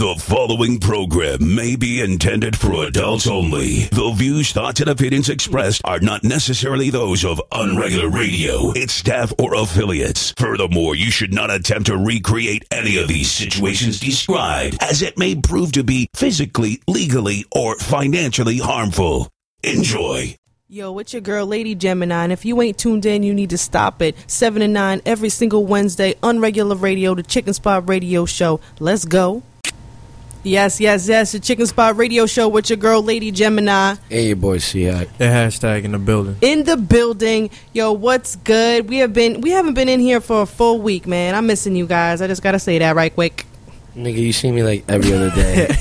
The following program may be intended for adults only. The views, thoughts, and opinions expressed are not necessarily those of Unregular Radio, its staff, or affiliates. Furthermore, you should not attempt to recreate any of these situations described, as it may prove to be physically, legally, or financially harmful. Enjoy. Yo, it's your girl, Lady Gemini, and if you ain't tuned in, you need to stop it. 7 to 9 every single Wednesday, Unregular Radio, the Chicken Spot Radio Show. Let's go. Yes, yes, yes, the Chicken Spot Radio Show with your girl, Lady Gemini. Hey, your boy, see The hashtag in the building. In the building. Yo, what's good? We have been we haven't been in here for a full week, man. I'm missing you guys. I just gotta say that right quick. Nigga, you see me like every other day.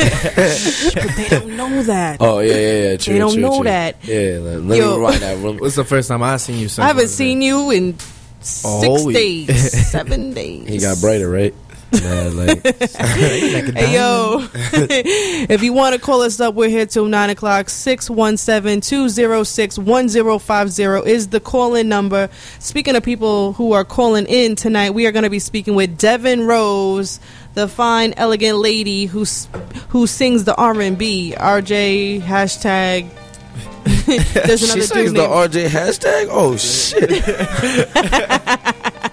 But they don't know that. oh, yeah, yeah, yeah. True, They don't true, know true. that. Yeah, let, let Yo. me rewind that room. What's the first time I seen you? I haven't seen you in six whole days, seven days. He got brighter, right? Nah, like, Hey yo, if you want to call us up, we're here till 9 o'clock. 617-206-1050 is the call-in number. Speaking of people who are calling in tonight, we are going to be speaking with Devin Rose, the fine, elegant lady who, who sings the R&B. RJ, hashtag... There's she sings the RJ hashtag? Oh, shit.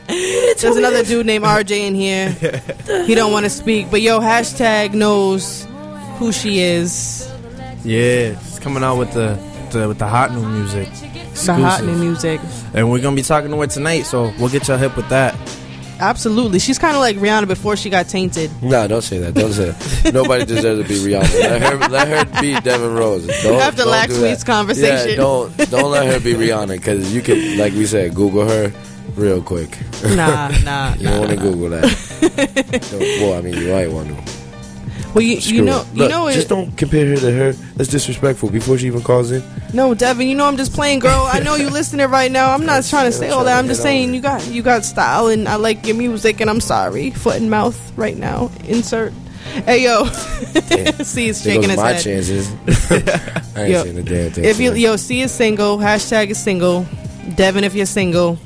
There's another dude named RJ in here. He don't want to speak, but yo, hashtag knows who she is. Yeah, it's coming out with the, the with the hot new music. The hot new music. And we're gonna be talking to her tonight, so we'll get y'all hip with that. Absolutely. She's kind of like Rihanna before she got tainted. Nah, don't say that. Don't say that. Nobody deserves to be Rihanna. Let her, let her be Devin Rose. Don't, After don't last do week's conversation. Yeah, don't, don't let her be Rihanna because you could, like we said, Google her real quick. Nah, nah, You don't want to nah. Google that. Don't- well, I mean, you might want to. Well, you, you know, it. you Look, know, just don't compare her to her. That's disrespectful. Before she even calls in, no, Devin. You know, I'm just playing, girl. I know you're listening right now. I'm not trying to say all that. I'm just saying you got you got style, and I like your music, and I'm sorry, foot and mouth right now. Insert. Hey yo, see, he's shaking his my head. chances. I ain't Yo, saying a damn thing. If you yo, see is single. Hashtag is single. Devin, if you're single,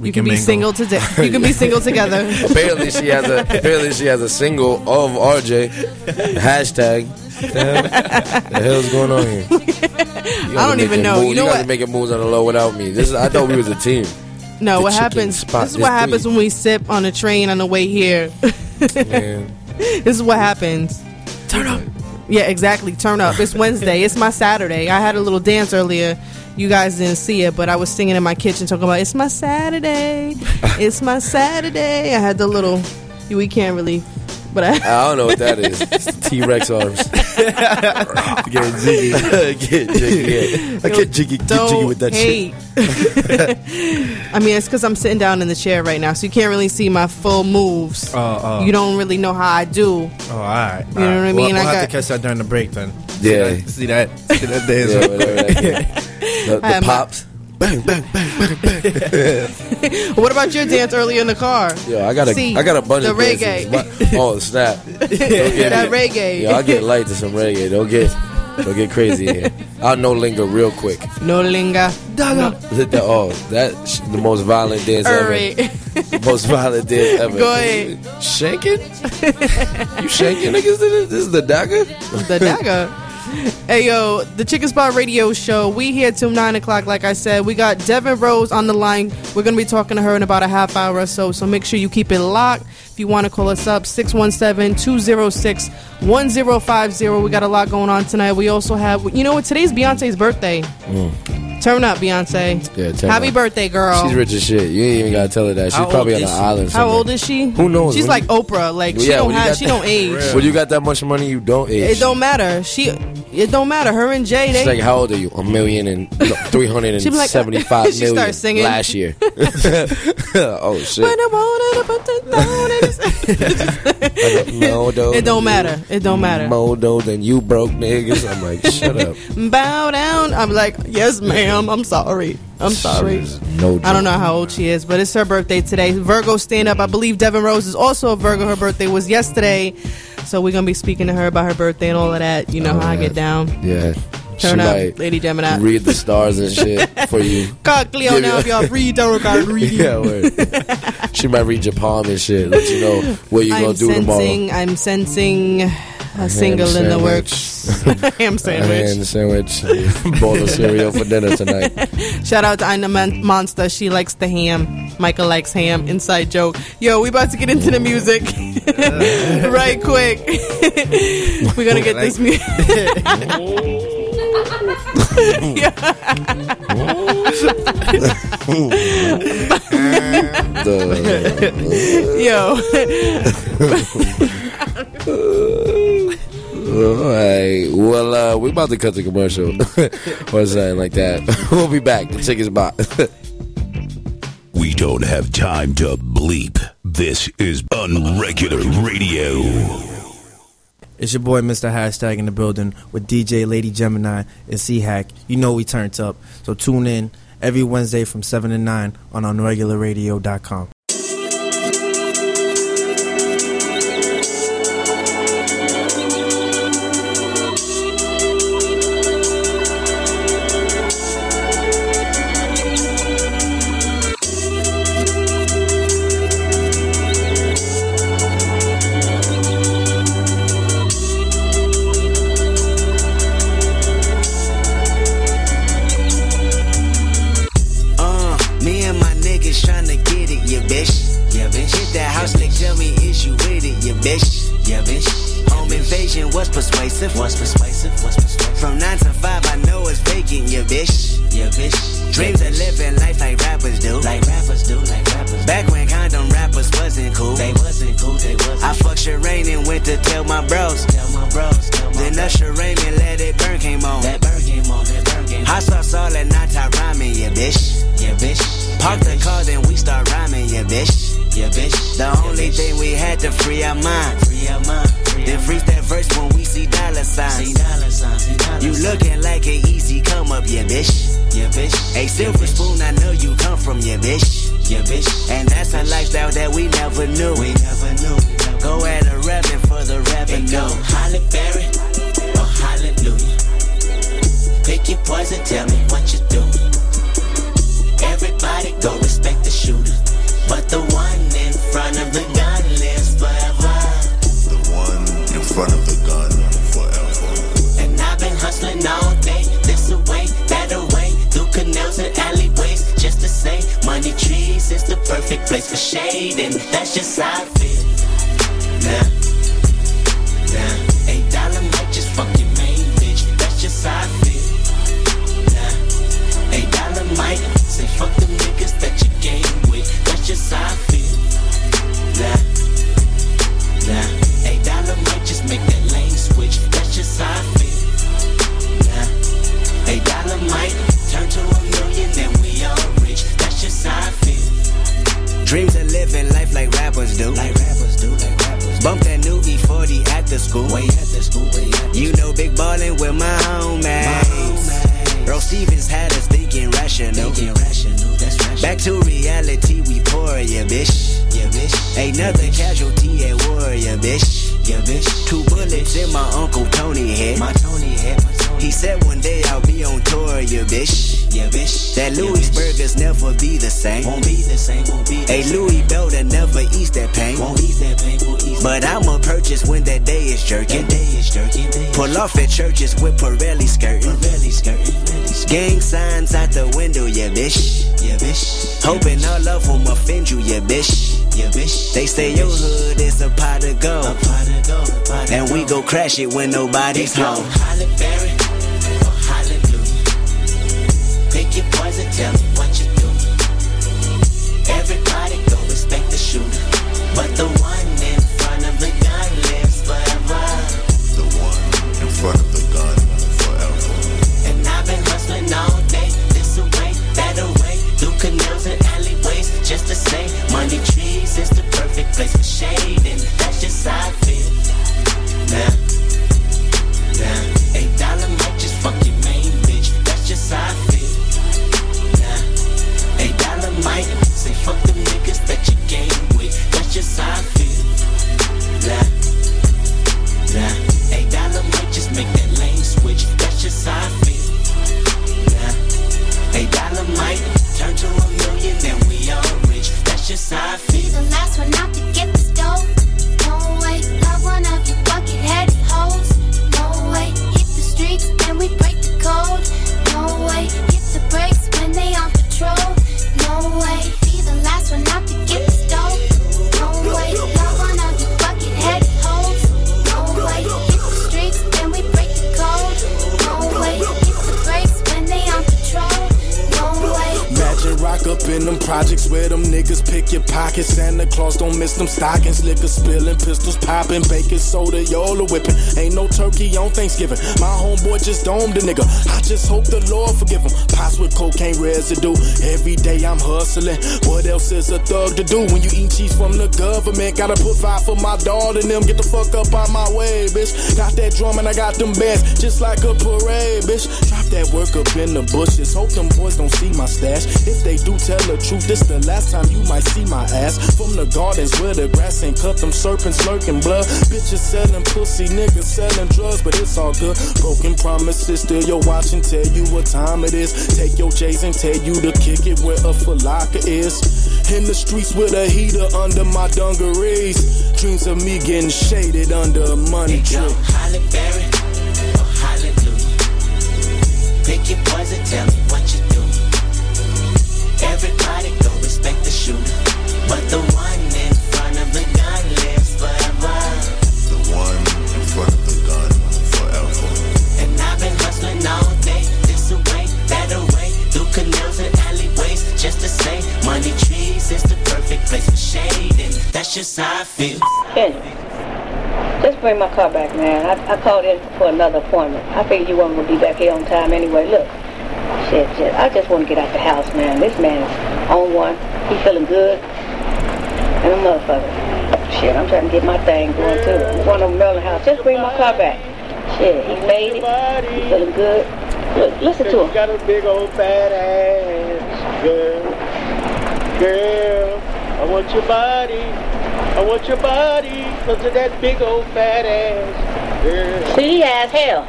you can, be mingle. single today. You can be single together. apparently she has a apparently she has a single of RJ. Hashtag. the hell's going on here? I don't even know. You know guys what? are making moves on the low without me. This is, I thought we was a team. No, The what happens? spot This is is what happens three. when we sip on the train on the way here. This is what happens. Turn up. Yeah, exactly. Turn up. It's Wednesday. It's my Saturday. I had a little dance earlier. You guys didn't see it, but I was singing in my kitchen talking about it's my Saturday. It's my Saturday. I had the little. We can't really, but I. I don't know what that is. T Rex arms. Get jiggy. get jiggy. Yeah. I get jiggy, get jiggy with that shit. I mean, it's because I'm sitting down in the chair right now, so you can't really see my full moves. Oh, oh. You don't really know how I do. Oh, all right. You know what I mean? We'll, we'll I have to catch that during the break then. Yeah. See that? See that dance? Yeah, whatever that is. The, the am- pops. Bang, bang, bang, bang, bang. What about your dance earlier in the car? Yo, I got a, See, I got a bunch the of reggae. dances. Oh snap! Don't get That it. reggae. Yo, I get light to some reggae. Don't get, don't get crazy here. I'll no linger real quick. No linga. No. Hit the, oh, that's the most violent dance ever. The most violent dance ever. Go ahead. Shanking? you shanking niggas? This is the dagger? the dagger. Hey yo, the Chicken Spot Radio Show. We here till nine o'clock. Like I said, we got Devin Rose on the line. We're gonna be talking to her in about a half hour or so. So make sure you keep it locked. If you want to call us up, 617-206-1050. We got a lot going on tonight. We also have, you know what? Today's Beyonce's birthday. Mm. Turn up, Beyonce. Yeah, turn Happy up. birthday, girl. She's rich as shit. You ain't even gotta tell her that. She's How probably on old an is she? island. How somewhere. old is she? Who knows? She's When like you- Oprah. Like she Yeah, don't when you have, got she that- don't age. When you got that much money, you don't age. It don't matter. She, it don't matter. Her and Jay, they, like, how old are you? A million and no, three hundred and She be like- seventy-five she million starts singing. last year. oh shit! When I wanted to put the down in It don't matter. It don't matter. Modo, then you broke niggas. I'm like, shut up. Bow down. I'm like, yes, ma'am. I'm sorry. I'm sorry. No, I don't know how old she is, but it's her birthday today. Virgo stand up. I believe Devin Rose is also a Virgo. Her birthday was yesterday. So we're gonna be speaking to her about her birthday and all of that. You know Oh, how I get down. Yeah, Turn she up, might Lady Gemini. read the stars and shit for you. God, Cleo, now if y'all read, don't got reading. yeah, word. she might read your palm and shit. Let you know what you I'm gonna do tomorrow. sensing, I'm sensing a single in the works. ham A sandwich. hand sandwich, bowl of cereal for dinner tonight. Shout out to Ina Mon- Monster. She likes the ham. Michael likes ham. Inside joke. Yo, we about to get into the music. right quick. We're gonna get this music. The, Yo. all right. Well, uh, we're about to cut the commercial or something like that. we'll be back. The ticket's bought. We don't have time to bleep. This is Unregular Radio. It's your boy, Mr. Hashtag, in the building with DJ Lady Gemini and C Hack. You know we turned up, so tune in every Wednesday from 7 to 9 on unregularradio.com. persuasive. Was persuasive. From nine to five, I know it's vacant, yeah, bitch. Yeah, bitch. Dreams of living life like rappers do. Like rappers do, like rappers. Back when condom rappers wasn't cool. They wasn't cool. They wasn't. I fucked Shireen and went to tell my bros. Tell my bros. Tell my then Usher Raymond let it burn came on. That burn came on. That burn came on. Sauce all that night I rhyming, yeah, bitch. Yeah, bitch. Park the car, then we start rhyming, yeah, bitch. Yeah, bitch. The only thing we had to free our mind. Free our mind. Then freeze that verse when we see dollar signs. See dollar signs. See dollar you looking like an easy come up, yeah, bitch. Yeah, bitch. A silver spoon, I know you come from, yeah, bitch. Yeah, bitch. And that's a lifestyle that we never knew. We never knew. Go at a rapping for the revenue. Go Holly Berry or Hallelujah. Pick your poison, tell me what you do. Everybody go respect the shooter. But the one in front of the gun lives forever. The one in front of the gun forever. And I've been hustling all day, place for shade, and that's just how I feel. Nah, nah, like rappers do. Like rappers do. Bump that new E40 at the school. Way at the school, way at You know, big ballin' with my homies. Earl Stevens had us thinking rational. Thinking rational, that's rational. Back to reality, we pour, yeah, bitch. Yeah, bitch. Another casualty at war, yeah, bitch. Yeah, bitch. Two bullets in my Uncle Tony head. My Tony head, my Tony He said one day I'll be on tour, yeah, bitch. Yeah, bitch. That Louis burgers never be the same. Won't be the same, won't be the same. Louis belt that never ease that pain. Won't ease that pain, won't ease But I'ma purchase when that day is jerking. That day is jerking. Pull off at churches with Pirelli skirting. Pirelli skirting. Gang signs out the window, yeah, bitch. Yeah, bitch. Hoping all of them offend you, yeah, bitch. Yeah, bitch. They say your hood is a pot of gold. A pot of gold. a pot of And we go crash it when nobody's home. Holly Berry or Hallelujah. Pick your poison, tell me what you do. Everybody go respect the shooter. But the one in front of the gun lives forever. The one in front of the gun forever. And I've been hustling all day, this away, that away, through canals and alleyways, just to say, money trees is the perfect place for shade, and that's just how pick your pockets. Santa Claus don't miss them stockings. Liquor spilling, pistols popping, baking soda, y'all are whipping. Ain't no turkey on Thanksgiving. My homeboy just domed a nigga. I just hope the Lord forgive him. Pots with cocaine residue. Every day I'm hustling. What else is a thug to do when you eat cheese from the government? Gotta put five for my daughter and them. Get the fuck up out my way, bitch. Got that drum and I got them bands, just like a parade, bitch. That work up in the bushes. Hope them boys don't see my stash. If they do tell the truth, this the last time you might see my ass. From the gardens where the grass ain't cut, them serpents lurking blood. Bitches selling pussy, niggas selling drugs, but it's all good. Broken promises, still your watch and tell you what time it is. Take your J's and tell you to kick it where a falaka is. In the streets with a heater under my dungarees. Dreams of me getting shaded under a money tree. Pick your poison, tell me what you do. Everybody go respect the shooter, but the one in front of the gun lives forever. The one in front of the gun forever. And I've been hustling all day, this away, that away, through canals and alleyways, just to say, money trees is the perfect place for shade, and that's just how I feel. Kendrick, just bring my car back, man. I, I called in for another appointment. I figured you weren't gonna be back here on time anyway. Look, shit, shit. I just want to get out the house, man. This man is on one. He feeling good, and a motherfucker. Shit, I'm trying to get my thing going too. I'm going to Maryland house. Just bring my car back. Shit, he made it. He feeling good. Look, listen to him. got a big old fat ass, girl. Girl, I want your body. I want your body because of that big old fat ass, girl. See, he as hell.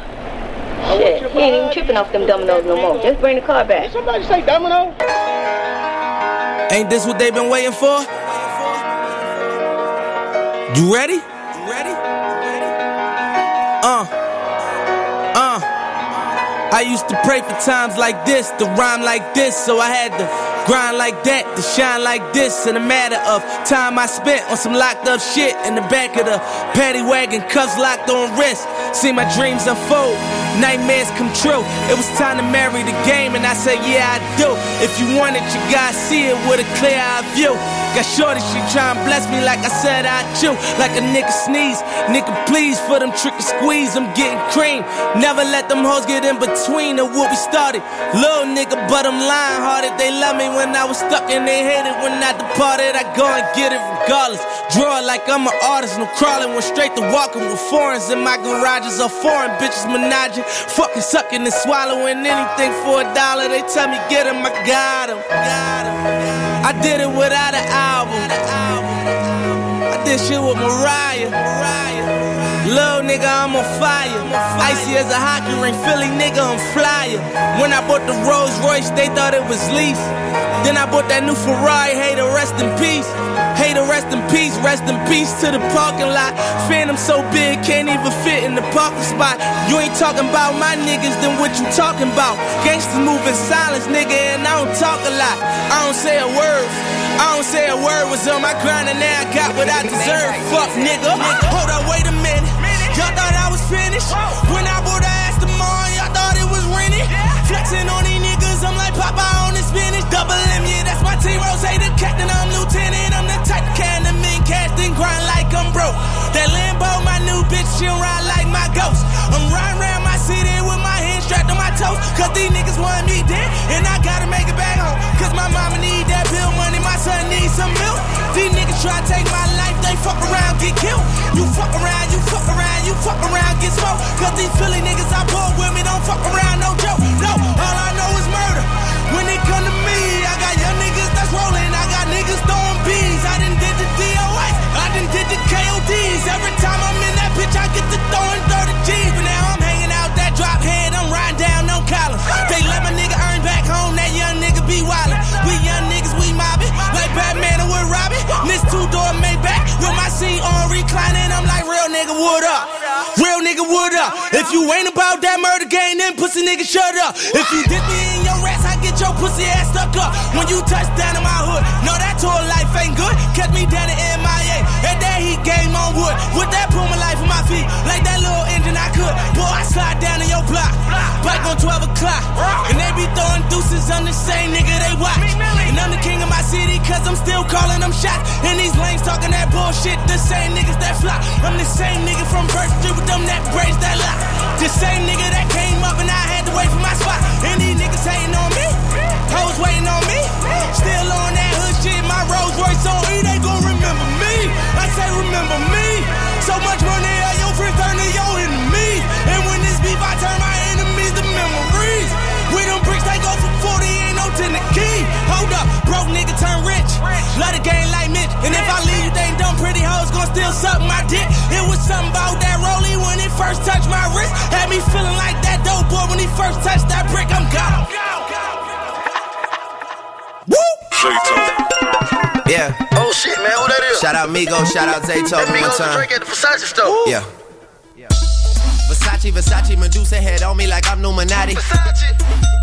Shit, he ain't even tripping off them dominoes no more. Just bring the car back. Did somebody say domino? Ain't this what they've been waiting for? You ready? ready? Uh. Uh. I used to pray for times like this, to rhyme like this, so I had to grind like that, to shine like this. In a matter of time I spent on some locked up shit in the back of the paddy wagon, cuffs locked on wrist. See my dreams unfold, nightmares come true. It was time to marry the game, and I said, Yeah, I do. If you want it, you gotta see it with a clear eye view. Got shorty, she tryin' bless me like I said I chew. Like a nigga sneeze. Nigga, please, for them trick and squeeze, I'm getting cream. Never let them hoes get in between of what we started. Little nigga, but I'm lying hearted. They love me when I was stuck and they hated when I departed. I go and get it regardless. Draw it like I'm an artist, no crawling. Went straight to walking with foreigns in my garages are foreign bitches menaging. Fucking sucking and swallowing anything for a dollar. They tell me get him, I got him. Got him. I did it without an album. I did shit with Mariah. Little nigga, I'm on fire. Icy as a hockey ring, Philly nigga, I'm flyer. When I bought the Rolls Royce, they thought it was lease. Then I bought that new Ferrari, hey, to rest in peace. Hey, to rest in peace, rest in peace to the parking lot. Phantom so big, can't even fit in the parking spot. You ain't talking about my niggas, then what you talking about? Gangsters move in silence, nigga, and I don't talk a lot. I don't say a word. I don't say a word was on my grind and now I got what I deserve. Fuck nigga. Hold up, wait a minute. Y'all thought I was finished. When I bought the ass tomorrow, y'all thought it was rented. Flexing on these niggas, I'm like Popeye on the spinach. Double M, yeah, that's my team. Rose, the captain, I'm lieutenant. I'm the type to can the men cast and grind like I'm broke. That Lambo, my new bitch, she'll ride like my ghost. I'm riding around my city with my hands strapped on my toes. Cause these niggas want me dead, and I gotta make it back home. Cause my mama need that bill money, my son needs some milk. These try to take my life, they fuck around, get killed. You fuck around, you fuck around, you fuck around, get smoked. Cause these Philly niggas I pull with me don't fuck around, no joke. No, all I know is murder. When it come to me, I got young niggas that's rolling, I got niggas throwing bees. I done did the DOS, I done did the KODs. Every time I'm in that bitch, I get to throwing 30 G's. But now I'm hanging out that drop head, I'm riding down no collar. They let my nigga, what up? Real nigga, what up? If you ain't about that murder game, then pussy nigga, shut up. If you dip me in your ass, I get your pussy ass stuck up. When you touch down in my hood, no, that tour life ain't good. Catch me down in MIA, and that heat game on wood. With that Puma life on my feet, like that little engine I could. Boy, I slide down on 12 o'clock. And they be throwing deuces on the same nigga they watch. And I'm the king of my city, cause I'm still calling them shots. And these lanes talking that bullshit, the same niggas that fly. I'm the same nigga from Birch Street with them that braids that lie. The same nigga that came up and I had to wait for my spot. And these niggas hating on me, hoes waiting on me. Still on that hood shit, my Rolls Royce on E, they gon' remember me. I say remember me. So much money, all your friends Love the game like Mitch. And if I leave, you think dumb pretty hoes gon' still suck my dick. It was something about that rollie when it first touched my wrist. Had me feeling like that dope boy when he first touched that brick. I'm gone. Yeah. Oh shit, man, who that is? Shout out Migo, shout out Zayto That one Migos time. drink at the Versace store. Yeah. Versace, Versace, Medusa head on me like I'm Numinati.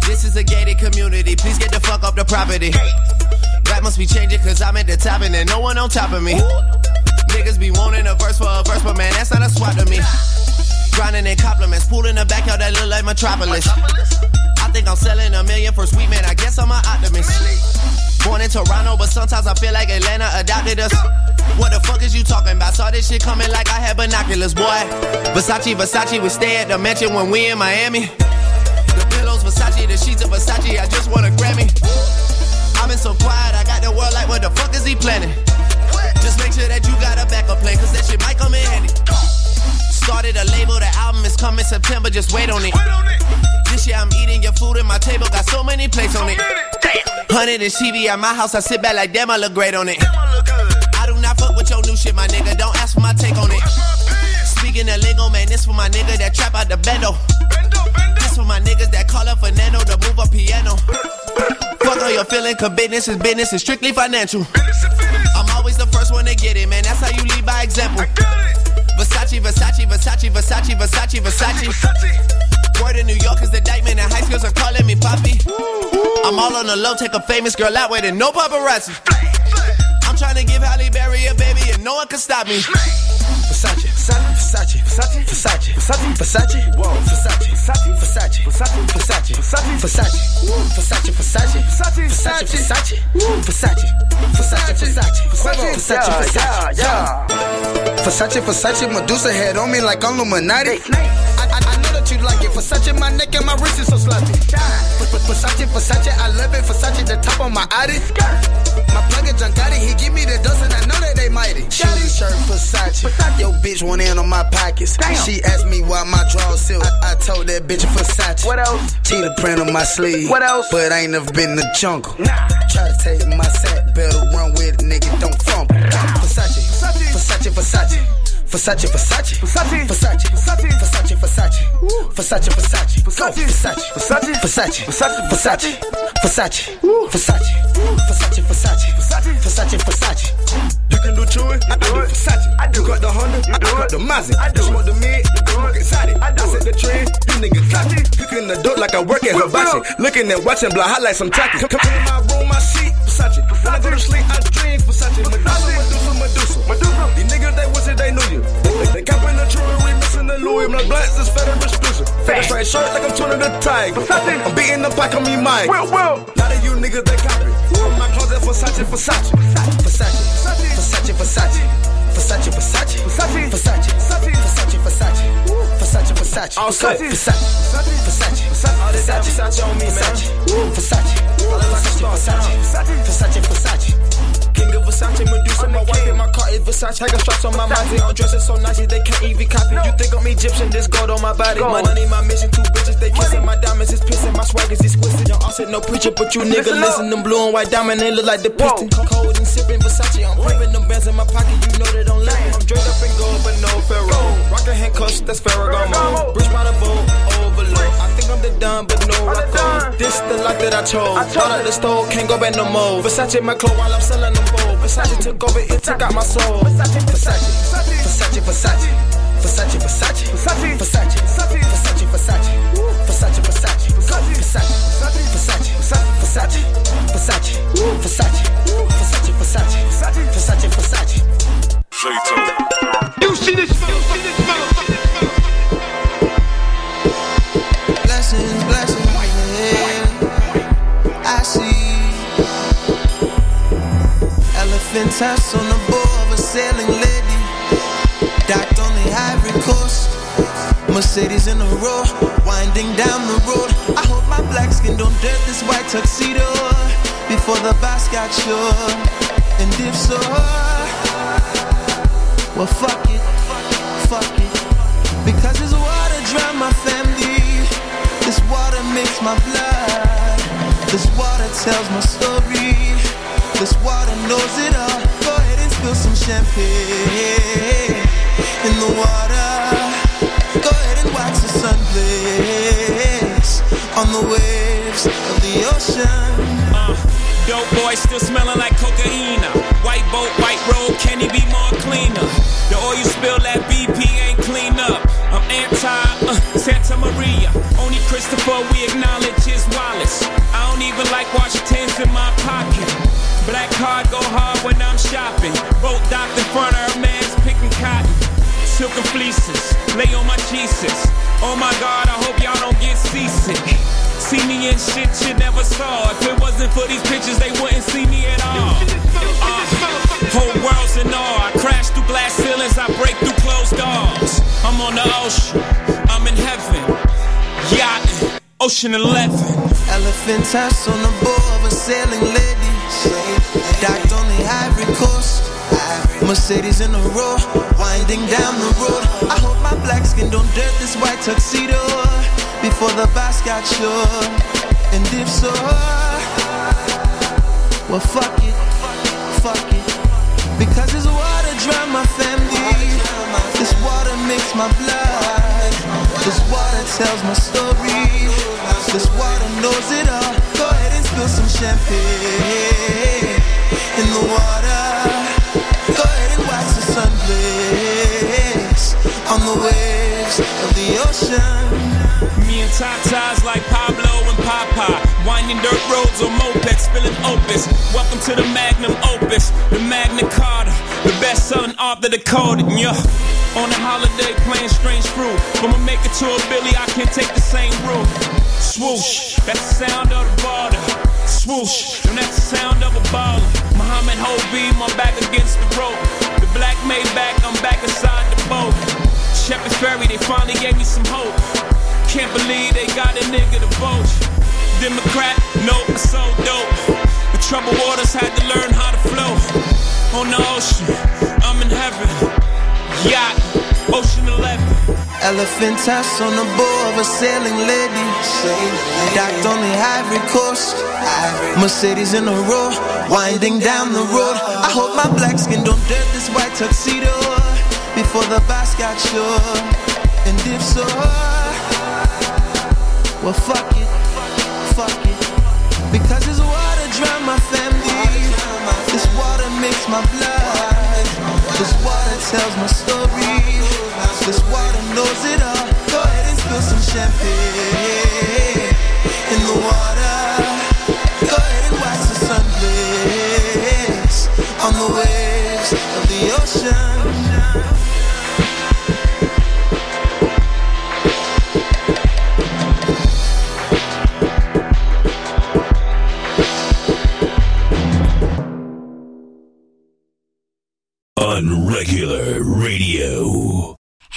This is a gated community. Please get the fuck up the property. Rap must be changing cause I'm at the top and there's no one on top of me. Niggas be wanting a verse for a verse, but man, that's not a swap to me. Grinding in compliments, pool in the backyard that look like Metropolis. I think I'm selling a million for sweet man, I guess I'm an optimist. Born in Toronto, but sometimes I feel like Atlanta adopted us. What the fuck is you talking about? Saw this shit coming like I had binoculars, boy. Versace, Versace, we stay at the mansion when we in Miami. The pillows, Versace, the sheets of Versace, I just want a Grammy. I've been so quiet, I got the world like, what the fuck is he planning? Just make sure that you got a backup plan, cause that shit might come in handy. Started a label, the album is coming September, just wait on it. This year I'm eating your food and my table got so many plates on it. Hundred and TV at my house, I sit back like damn, I look great on it. I do not fuck with your new shit, my nigga. Don't ask for my take on it. Speaking of lingo, man, this for my nigga that trap out the bendo. For my niggas that call up Fernando to move a piano. Fuck all your feeling, cause business is business, it's strictly financial. I'm always the first one to get it, man. That's how you lead by example. Versace, Versace, Versace, Versace, Versace, Versace. Word in New York is the indictment, and high schools are calling me Poppy. I'm all on the low, take a famous girl out with it, no paparazzi. I'm trying to give Halle Berry a baby, and no one can stop me. Versace, Versace, Versace, Versace, Versace, Versace, whoa, Versace, Versace, Versace, Versace, Versace, Versace, Versace, Versace, Versace, Versace, Versace, Versace, Versace, Versace, Versace, Versace, yeah. Versace, Versace, Medusa head on me like I'm Illuminati. Like it. Versace, my neck and my wrist is so sloppy. Versace, Versace, I love it. Versace, the top on my Audi. My plug is Giancotti, he give me the dozen. I know that they mighty. Shoes, shirt, Versace. Yo, bitch went in on my pockets. She asked me why my drawers silk. I, I told that bitch Versace. What else? Cheetah print on my sleeve. What else? But I ain't never been in the jungle. Try to take my sack, better run with it, nigga. Don't fumble. Versace, Versace, Versace. Versace, Versace, Versace, Versace, Versace, Versace, Versace, Versace, Versace, Versace, Versace, Versace, Versace, Versace, Versace, Versace, Versace, Versace, Versace, Versace. You can do Chewy, I do Versace. I do got the Honda, I got the Mazda. I do smoke the mid, you smoke excited. I set the trend, you niggas copy. Cooking the dope like I work at Hibachi. Looking and watching, blow hot like some tacky. Come to my room, my seat, Versace. When I go to sleep, I dream Versace. Medusa, Train shirt like I'm turning the tag. I'm beating the like I'm me Mike. Will, will. Now that you niggas that copy. My closet, Versace, Versace. Versace, Versace, Versace. Versace, Versace. Versace, Versace. Versace, Versace. Versace, Versace. Versace, Versace, Versace, Versace. Versace, Versace on me, Versace, Versace, Versace, Versace. Versace, Versace. King of Versace, Medusa, my wife in my car is Versace. I got straps on my body, I'm dressing so nice they can't even copy. You think I'm Egyptian? This gold on my body. My money, my mission, two bitches they kissing. My diamonds is pissing, my swag is exquisite. Y'all all said no preacher, but you nigga listen. Them blue and white diamond, they look like the piston. Cold and sipping Versace, I'm pimping them bands in my pocket. You know they don't let me. I'm draped up in gold, but no Pharaoh. Rockin' handcuffs, that's Ferragamo. Bridge by the boat, overload. I think I'm the done, but no Rocco. This the life that I chose. Out the store, can't go back no more. Versace my clothes while I'm selling them. Versace took over, it took out my soul. Versace, Versace, Versace, Versace. Versace, Versace, Versace, Versace, Versace, Versace, Versace, Versace, Versace, Versace, Versace, Versace, Versace, Versace, Versace, Versace, Versace, Versace. Versace. You see this? Blessings, blessings, yeah. I see. House on the bow of a sailing lady. Docked on the Ivory Coast. Mercedes in a row, winding down the road. I hope my black skin don't dirt this white tuxedo before the boss got sure. And if so, well, fuck it, fuck it. Because this water drown my family. This water makes my blood. This water tells my story. This water knows it all. Go ahead and spill some champagne in the water. Go ahead and watch the sun blaze on the waves of the ocean. Uh, dope boy still smelling like cocaine. White boat, white road, can he be more cleaner? The oil spill that BP ain't clean up. I'm anti uh, Santa Maria. Only Christopher we acknowledge his Wallace. I don't even like Washington's in my. Black go hard when I'm shopping. Boat docked in front of her man's picking cotton. Silken fleeces, lay on my Jesus. Oh my God, I hope y'all don't get seasick. See me in shit you never saw. If it wasn't for these pictures, they wouldn't see me at all. Uh, whole world's in awe. I crash through glass ceilings, I break through closed doors. I'm on the ocean, I'm in heaven. Yachting, ocean 11. Elephant tusk on the bow of a sailing lady. Docked on the Ivory Coast. Mercedes in a row, winding down the road. I hope my black skin don't dirt this white tuxedo before the boss got sure. And if so, well, fuck it, fuck it. Because this water drown my family. This water makes my blood. This water tells my story. This water knows it all. Go ahead and spill some champagne in the water. Go ahead and the sun on the waves of the ocean. Me and Tatas like Pablo and Papa. Winding dirt roads on mopeds, spilling opus. Welcome to the magnum opus, the Magna Carta, the best selling author decoded. Yeah. On a holiday playing strange fruit. From a maker to make a Billy, I can't take the same route. Swoosh, that's the sound of the border. Swoosh, and that's the sound of a baller. Muhammad Hobie, my back against the rope. The black made back, I'm back inside the boat. Shepherd's Ferry, they finally gave me some hope. Can't believe they got a nigga to vote. Democrat, nope, so dope. The troubled waters had to learn how to flow. On the ocean, I'm in heaven. Yacht, Ocean 11. Elephant tusk on the bow of a sailing lady. Docked on the Ivory Coast. Mercedes in a row, winding down the road. I hope my black skin don't dirt this white tuxedo before the boss got sure. And if so, well, fuck it, fuck it. Because this water drown my family. This water makes my blood. This water tells my story. This water knows it all. Go ahead and spill some champagne in the water.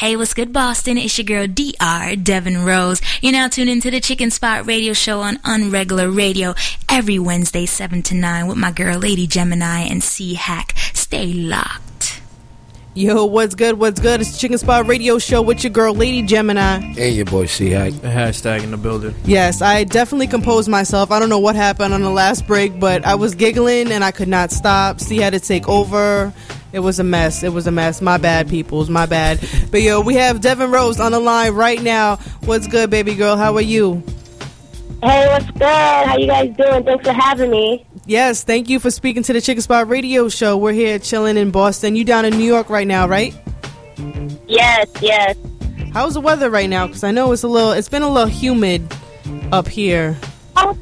Hey, what's good, Boston? It's your girl DR Devin Rose. You're now tuned into the Chicken Spot Radio Show on Unregular Radio every Wednesday, seven to nine, with my girl Lady Gemini and C Hack. Stay locked. Yo, what's good? What's good? It's Chicken Spot Radio Show with your girl, Lady Gemini. And your boy C Hack. Hashtag in the building. Yes, I definitely composed myself. I don't know what happened on the last break, but I was giggling and I could not stop. C had to take over. It was a mess. It was a mess. My bad, peoples. My bad. But yo, we have Devin Rose on the line right now. What's good, baby girl? How are you? Hey, what's good? How you guys doing? Thanks for having me. Yes, thank you for speaking to the Chicken Spot Radio Show. We're here chilling in Boston. You down in New York right now, right? Yes, yes. How's the weather right now? Because I know it's a little. It's been a little humid up here. Oh, um,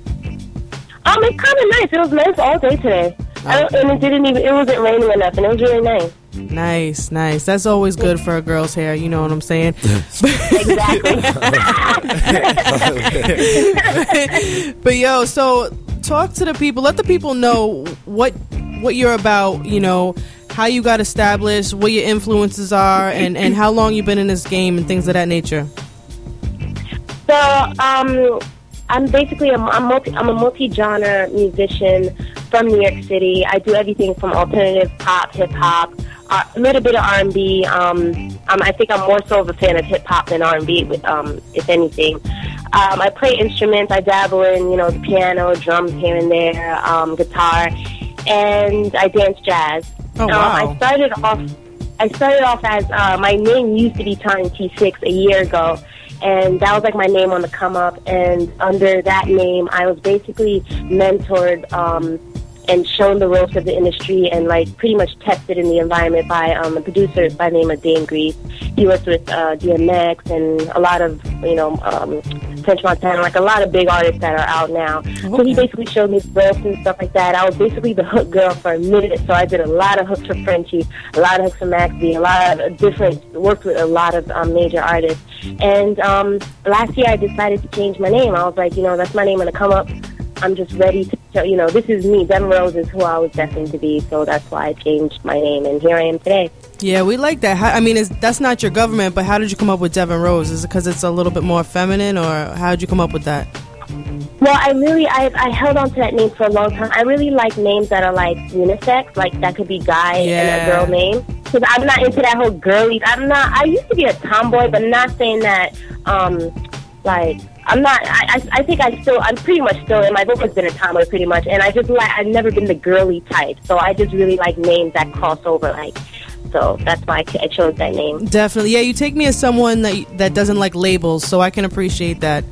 it's kind of nice. It was nice all day today. I don't, and it didn't even. It wasn't raining enough, and it was really nice. Nice, nice. That's always good for a girl's hair. You know what I'm saying? Exactly. but yo, so talk to the people. Let the people know what what you're about. You know, how you got established, what your influences are, and and how long you've been in this game and things of that nature. So, um, I'm basically a, I'm, multi, I'm a multi-genre musician from New York City. I do everything from alternative pop, hip hop, a little bit of R&B. Um, um, I think I'm more so of a fan of hip hop than R&B, with, um, if anything. Um, I play instruments. I dabble in, you know, the piano, drums here and there, um, guitar, and I dance jazz. Oh, Um, wow. I started off. I started off as uh, my name used to be Tiny T6 a year ago, and that was like my name on the come up. And under that name, I was basically mentored um, and shown the ropes of the industry, and like pretty much tested in the environment by um, a producer by the name of Dan Grease. He works with uh, DMX and a lot of you know um, French Montana, like a lot of big artists that are out now. So he basically showed me the ropes and stuff like that. I was basically the hook girl for a minute, so I did a lot of hooks for Frenchie, a lot of hooks for Maxie, a lot of different, worked with a lot of um, major artists. And um, last year I decided to change my name. I was like, you know, that's my name gonna come up. I'm just ready to, tell you know, this is me. Devin Rose is who I was destined to be, so that's why I changed my name, and here I am today. Yeah, we like that. How, I mean, is that's not your government, but how did you come up with Devin Rose? Is it because it's a little bit more feminine, or how did you come up with that? Well, I really I I held on to that name for a long time. I really like names that are like unisex, like that could be guy Yeah. and a girl name. Because I'm not into that whole girly. I'm not. I used to be a tomboy, but not saying that. Um, like I'm not. I, I I think I still. I'm pretty much still. And I've always been a tomboy, pretty much. And I just like. I've never been the girly type. So I just really like names that cross over. Like, so that's why I, I chose that name. Definitely, yeah. You take me as someone that that doesn't like labels, so I can appreciate that.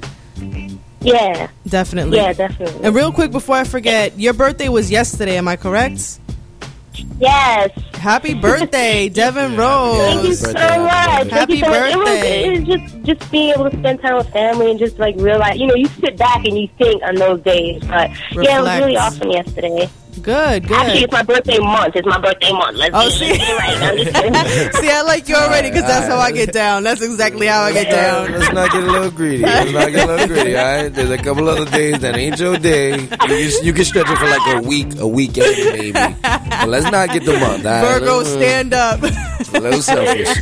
Yeah. Definitely. Yeah, definitely. And real quick before I forget, your birthday was yesterday. Am I correct? Yes. Happy birthday, Devin Rose. Thank you so much. Thank Happy you so much. birthday. It was, it was just just being able to spend time with family and just like realize, you know, you sit back and you think on those days. But yeah, it was really awesome yesterday. Good, good. Actually, it's my birthday month. It's my birthday month. Let's Oh, get see? let's get it right. I'm just kidding. See, I like you already because that's how I get down. That's exactly how I get down. Let's not get a little greedy. Let's not get a little greedy, all right? There's a couple other days that ain't your day. You can, you can stretch it for like a week, a weekend maybe. But let's not get the month, all right? Virgo, Let's- uh, stand up. A little selfish.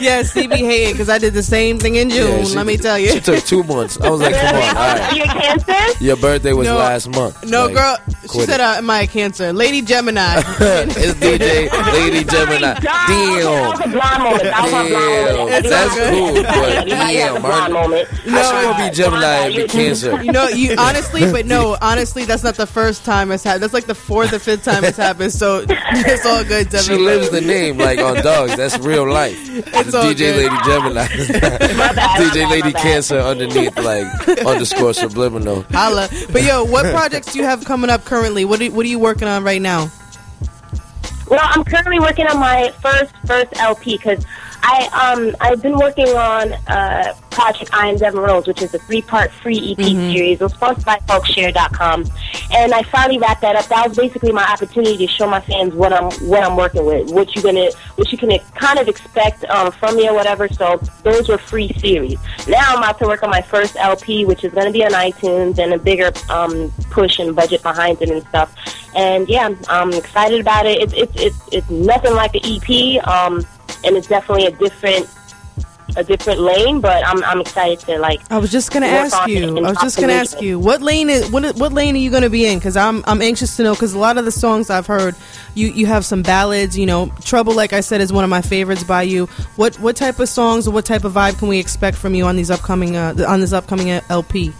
yeah, CB hating because I did the same thing in June. Yeah, she- let me tell you. She took two months. I was like, come on, all right. You're cancer? Your birthday was No. last month. No, Like, girl. She said, it. uh, "Am I a Cancer?" Lady Gemini. it's DJ Lady Gemini. Damn. That was a blonde moment. That was my blonde moment. Damn, that's cool. But Everybody has damn, blonde I should want be Gemini and be Cancer. You know, you honestly, but no, honestly, that's not the first time it's happened. That's like the fourth or fifth time it's happened. So it's all good. Devin. She lives the name like on dogs. That's real life. It's all DJ good. Lady Gemini. DJ Lady Cancer underneath like underscore subliminal. Holla. But yo, what projects you have coming up currently? What are, what are you working on right now? Well, I'm currently working on my first first LP because I um I've been working on uh project I am Devin Rose, which is a three part free EP series. It was sponsored by Folkshare.com, and I finally wrapped that up. That was basically my opportunity to show my fans what I'm what I'm working with, what you gonna what you can kind of expect um, from me or whatever. So those were free series. Now I'm about to work on my first LP, which is gonna be on iTunes and a bigger um push and budget behind it and stuff. And yeah, I'm, I'm excited about it. It's it's it's it's nothing like an EP. Um, and it's definitely a different a different lane, but I'm I'm excited to like. I was just gonna ask you. I was just gonna ask it. you what lane is what what lane are you gonna be in? Because I'm I'm anxious to know. Because a lot of the songs I've heard, you you have some ballads. You know, Trouble, like I said, is one of my favorites by you. What what type of songs or what type of vibe can we expect from you on these upcoming uh, on this upcoming uh, LP?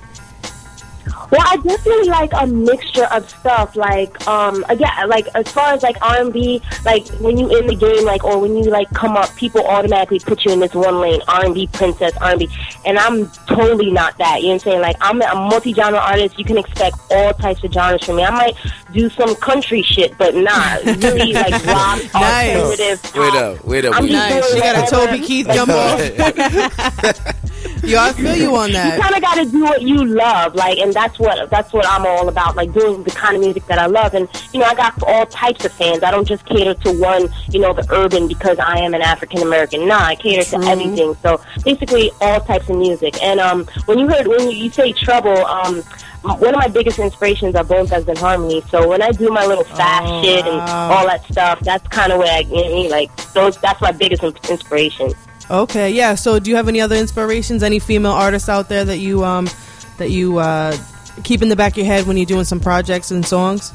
Well, I definitely like a mixture of stuff. Like, um, again, like as far as like R and B, like when you in the game, like or when you like come up, people automatically put you in this one lane, R and B princess, R and B, and I'm totally not that. You know what I'm saying? Like I'm a multi-genre artist. You can expect all types of genres from me. I might do some country shit, but not really like rock, Nice. alternative. Wait up, wait up. I'm wait just up. Nice. She got a. Toby Keith jump off. Yo, I feel you on that. You kind of got to do what you love, like, and that's what that's what I'm all about, like doing the kind of music that I love. And you know, I got all types of fans. I don't just cater to one, you know, the urban because I am an African American. Nah, I cater to everything. So basically, all types of music. And um, when you heard when you say trouble, um. one of my biggest inspirations are Bone Thugs and Harmony. So when I do my little fast Oh, shit and wow. all that stuff, that's kind of where I you know, like those. That's my biggest inspiration. Okay, yeah. So, do you have any other inspirations? Any female artists out there that you um that you uh keep in the back of your head when you're doing some projects and songs?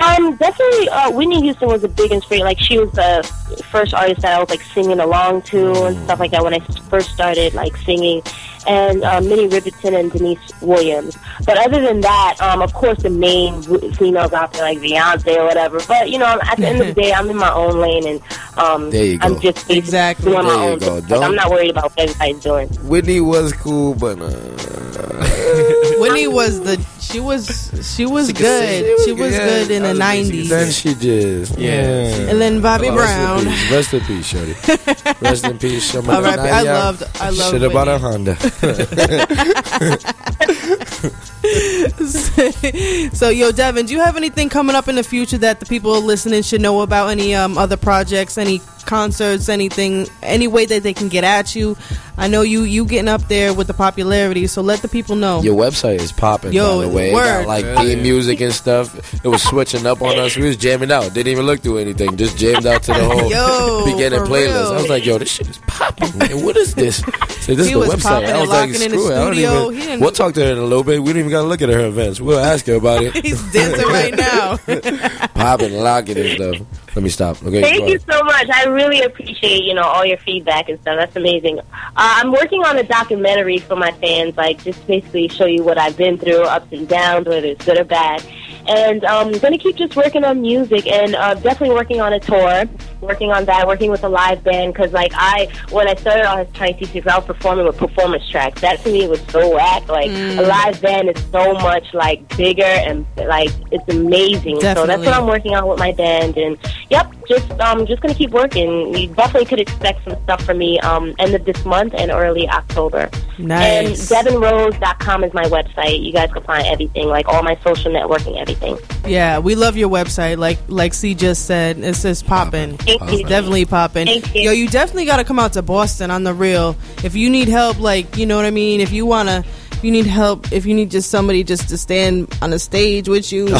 Um, definitely, uh, Whitney Houston was a big inspiration. Like, she was the first artist that I was like singing along to and stuff like that when I first started like singing. And uh, Minnie Riperton and Deniece Williams. But other than that, um, of course, the main females out there like Beyonce or whatever. But you know, at the end of the day, I'm in my own lane, and um, There you go. I'm just exactly doing my There you own. go. thing. Like, I'm Don't- not worried about what everybody's doing. Whitney was cool, but uh, Whitney was the she was she was She could good. sing. She was Yeah, good in the nineties. Then she did. yeah. And then Bobby Oh, Brown. Rest in peace, Rest in peace, shorty. Rest in peace, Shama All right, I Kanaya. loved- I loved Shit about a Honda. so, yo, Devin, do you have anything coming up in the future that the people listening should know about? Any um, other projects, any concerts, anything, any way that they can get at you? I know you you getting up there with the popularity, so let the people know. Your website is popping, Yo, by the way. It word. got, like Yeah. theme music and stuff. It was switching up on us. We was jamming out. Didn't even look through anything. Just jammed out to the whole Yo, beginning playlist. real. I was like, yo, this shit is popping. Man. What is this? So this He is the was website. I was like, locking in the screw it. I don't studio. He even. We'll talk to her in a little bit. We don't even gotta look at her events. We'll ask her about it. He's dancing right now. Popping, locking and stuff. Let me stop. Okay, Thank you so much. I really appreciate you know all your feedback and stuff. That's amazing. Uh, I'm working on a documentary for my fans, like just basically show you what I've been through, ups and downs, whether it's good or bad. And um, going to keep just working on music and uh, definitely working on a tour, working on that, working with a live band. Because like I, when I started off as Tiny T6, I was performing with performance tracks. That to me was so whack. Like Mm. a live band is so much like bigger and like it's amazing. So that's what I'm working on with my band. And yep, just um, just gonna keep working. You definitely could expect some stuff from me um, end of this month and early October. Nice. And DevinRose.com is my website. You guys can find everything, like all my social networking, everything. Yeah, we love your website. Like like C just said, it's just popping. It's definitely popping. Thank you. Yo, you definitely got to come out to Boston on the real. If you need help, like you know what I mean. If you wanna, if you need help, if you need just somebody just to stand on the stage with you.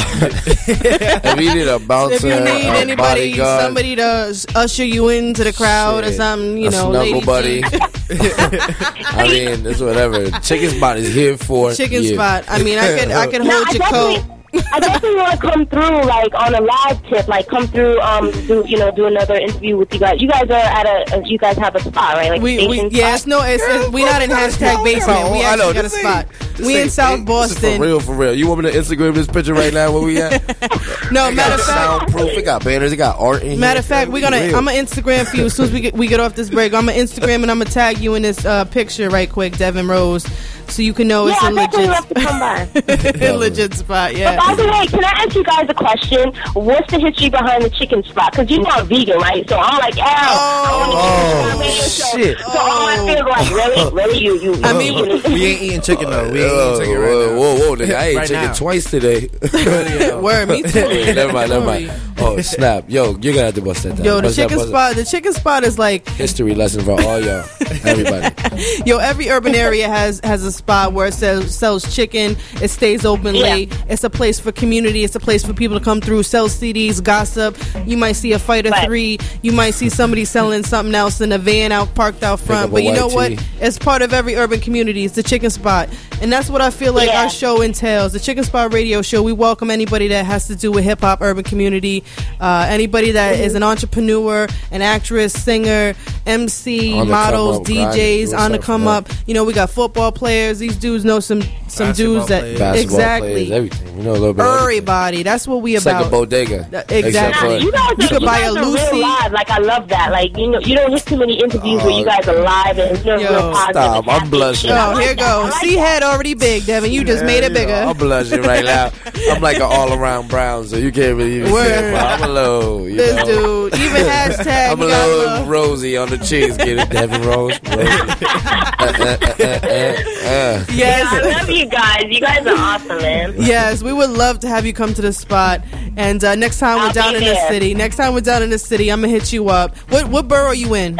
If you need a bouncer, if you need a anybody, bodyguard, somebody to usher you into the crowd or Shit. something, you a know, snuggle Lady buddy. G. I mean, it's whatever. Chicken spot is here for chicken you. spot. I mean, I could I could No, hold I your coat. I definitely want to come through, like on a live tip, like come through, um, do you know, do another interview with you guys. You guys are at a, you guys have a spot, right? Like We, we station yeah, it's no, it's, it's we not in hashtag basement. We I know, actually got a this spot. this We in ain't South fake. This is Boston. for real, for real. You want me to Instagram this picture right now? Where we at? No, It matter got of fact, soundproof. It got banners. It got art in Matter here. of fact, we're gonna. I'm gonna Instagram for you as soon as we get we get off this break. I'm gonna Instagram and I'm gonna tag you in this uh, picture right quick, Devin Rose, so you can know Yeah, it's I a definitely legit, love to come by. a legit spot. Yeah. But by the way, can I ask you guys a question? What's the history behind the chicken spot? Because you're I'm vegan, right? So I'm like, ow, I want to oh, get Oh, radio show. shit. So all my fans are like, really, really, you, you. I mean, you- we ain't eating chicken though. We ain't Whoa, eating chicken right whoa, now. whoa, whoa, nigga! I ate Right chicken now. twice today. Word, me too. Never mind, never mind. Oh snap! Yo, you're gonna have to bust that down. Yo, the Bust chicken bust spot. The chicken spot is like. History lesson for all y'all, everybody. Yo, every urban area has has a spot where it sells, sells chicken. It stays open Yeah. late. It's a place for community. It's a place for people to come through, sell CDs, gossip. You might see a fighter Right. three. You might see somebody selling something else in a van out parked out front. But you know white what? It's part of every urban community. It's the chicken spot, and that's what I feel like Yeah. our show entails. The Chicken Spot Radio Show. We welcome anybody that has to do with hip hop, urban community. Uh, anybody that is an entrepreneur, an actress, singer, MC, On the come models, up, DJs on the come up. You know, we got football players. These dudes know some some Basketball dudes that players. Exactly players, everything. You know a little bit. of everybody. That's what we It's about. like a bodega. That- Except exactly. for- Nah, you guys, You are, could you buy a are Lucy. real live. Like I love that. Like you know, you don't hit too many interviews where you guys are live and you know, Yo, real positive. Stop! I'm blushing. Oh, here goes. See, head already big, Devin. You just made it bigger. I'm blushing right now. I'm like an all-around brown, so you can't really even see it. Word. but I'm a little, you This know. dude, even hashtag. I'm a you little love. rosy on the cheeks. Get it, Devin Rose. Rosie. Uh, uh, uh, uh, uh. Yeah, I Yes. love you guys. You guys are awesome, man. Yes, we would love to have you come to the spot. And uh, next time we're I'll down be in the city, next time we're down in the city, I'm gonna hit you up. What what borough you in?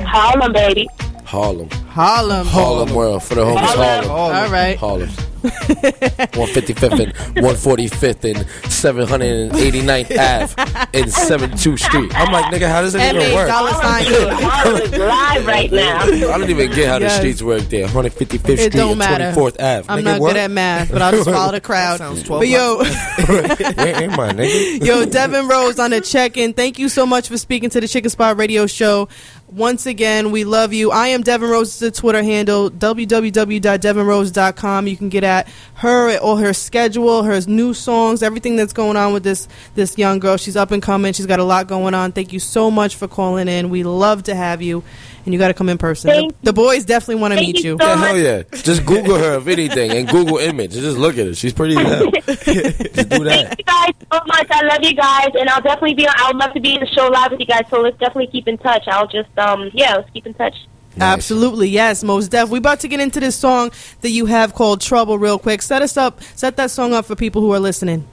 Harlem, baby. Harlem, Harlem. Harlem World for the homies. Harlem. All right. Harlem. 155th and 145th and 789th Ave and 72th Street. I'm like, nigga, how does that even work? dollar sign. Harlem is live right now. I don't even get how the streets work there. 155th Street It don't and matter. 24th Ave. I'm Nigga, not what? good at math, but I'll just follow the crowd. sounds 12 but yo, Where am I, nigga? yo, Devin Rose on the check-in. Thank you so much for speaking to the Chicken Spot Radio Show. Once again, we love you. I am Devin Rose. The Twitter handle www.devinrose.com. You can get at her or her schedule, her new songs, everything that's going on with this this young girl. She's up and coming. She's got a lot going on. Thank you so much for calling in. We love to have you, and you got to come in person. The, the boys definitely want to meet you you. so Yeah, hell yeah. Just Google her if anything and Google image. Just look at her. She's pretty as hell. Just do that. Thank you guys so much. I love you guys, and I'll definitely be. I would love to be in the show live with you guys. So let's definitely keep in touch. I'll just um yeah, let's keep in touch. Absolutely, yes, most def. We're about to get into this song that you have called "Trouble" real quick. Set us up, set that song up for people who are listening.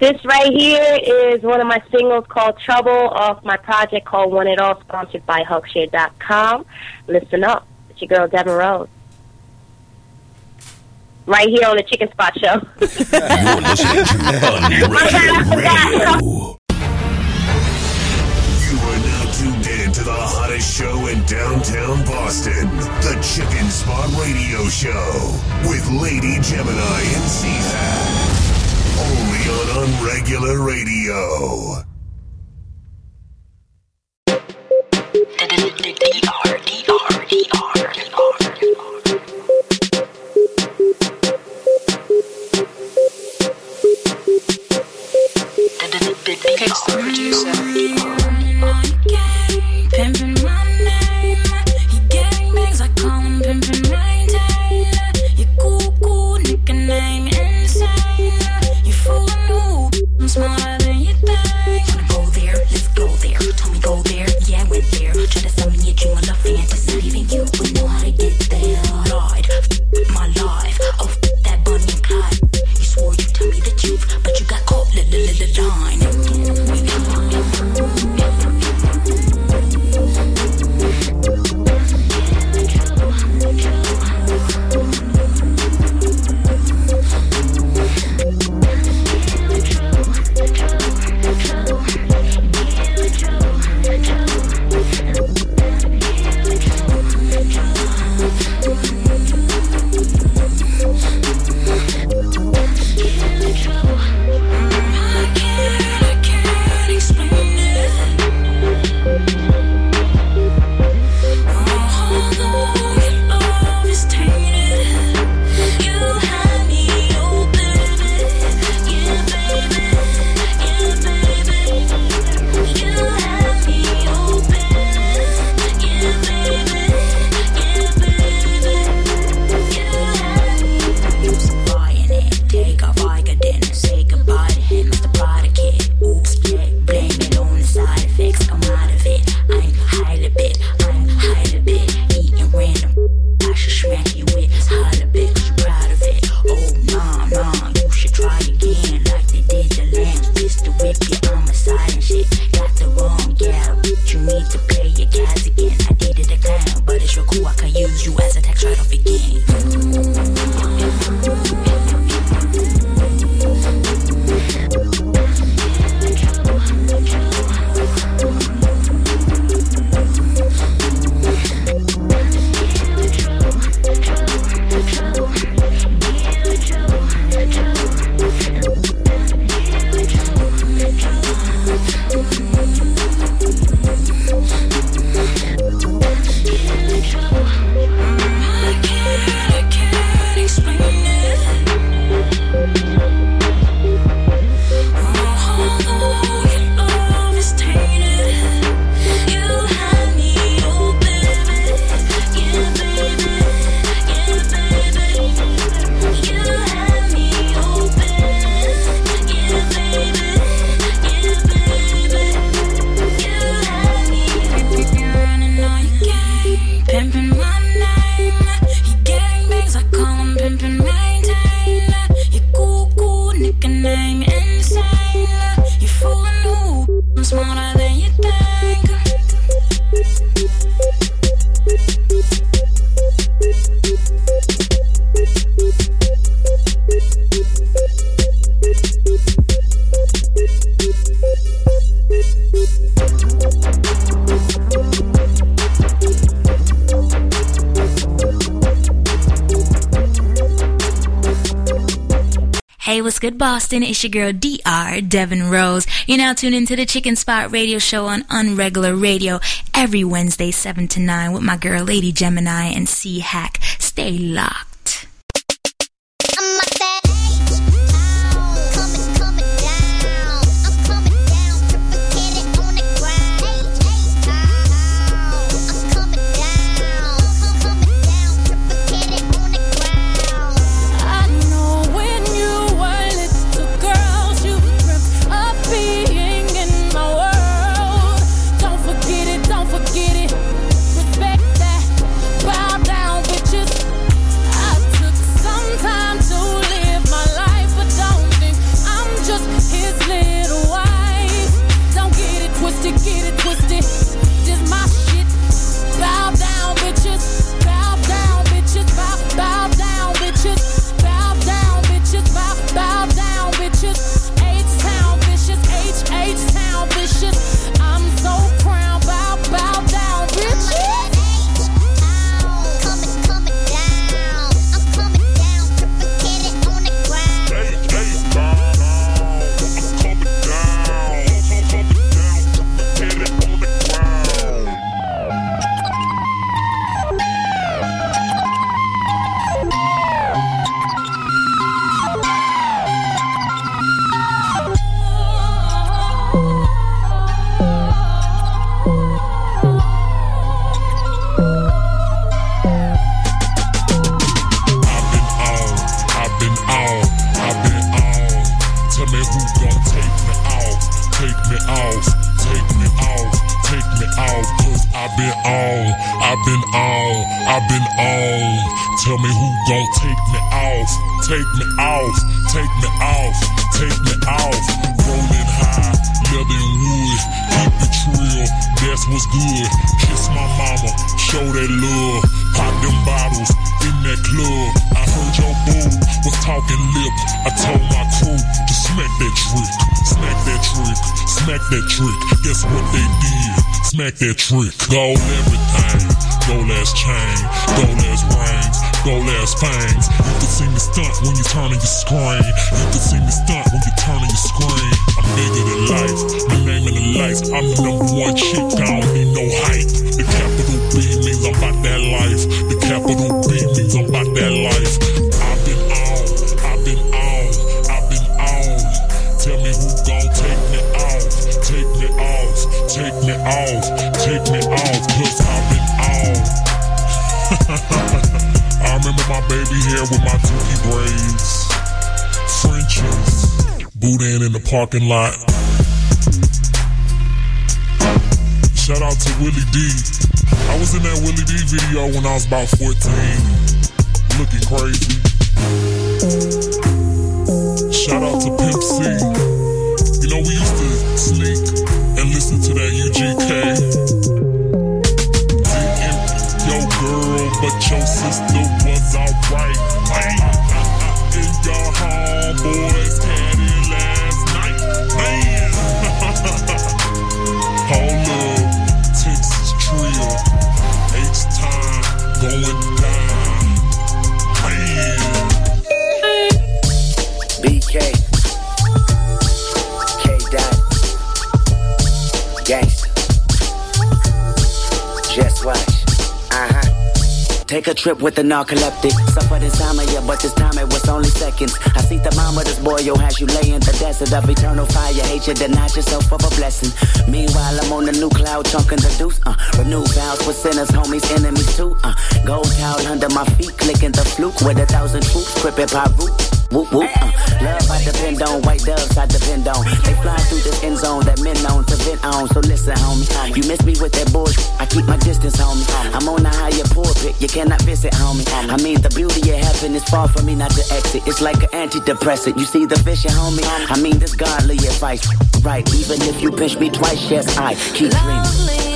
This right here is one of my singles called Trouble off my project called One It All, sponsored by Huckshare.com. Listen up. It's your girl, Devin Rose. Right here on the Chicken Spot Show. You're listening to Unreal. You are now tuned in to the hottest show in downtown Boston, the Chicken Spot Radio Show with Lady Gemini and Caesar. Only on Regular Radio. Pimpin' good, Boston? It's your girl, DR, Devin Rose. You're now tuned into the Chicken Spot Radio Show on Unregular Radio every Wednesday, 7 to 9 with my girl, Lady Gemini and C Hack. Stay locked. Parking lot. Shout out to Willie D. I was in that Willie D video when I was about 14. Looking crazy. Shout out to Pimp C. You know, we used to sneak and listen to that UGK. Your girl, but your sister was alright. And your homeboys Take a trip with the narcoleptic. Suffered insomnia, but this time it was only seconds. I see the mama, this boy, yo, has you lay in the desert of eternal fire. Hate you, deny yourself of a blessing. Meanwhile, I'm on the new cloud, chunking the deuce. Uh, renew vows with sinners, homies, enemies too. Uh, gold towel under my feet, clicking the fluke with a thousand troops, crippin' pop root. Whoop whoop. Uh, love I depend on, white doves I depend on. They fly through this end zone that men known to vent on. So listen, homie, you miss me with that bullshit. I keep my distance, homie. I'm on the higher pulpit, you cannot visit, homie. I mean, the beauty of heaven is far from me not to exit. It's like an antidepressant. You see the vision, homie. I mean, this godly advice, right? Even if you pinch me twice, yes, I keep dreaming.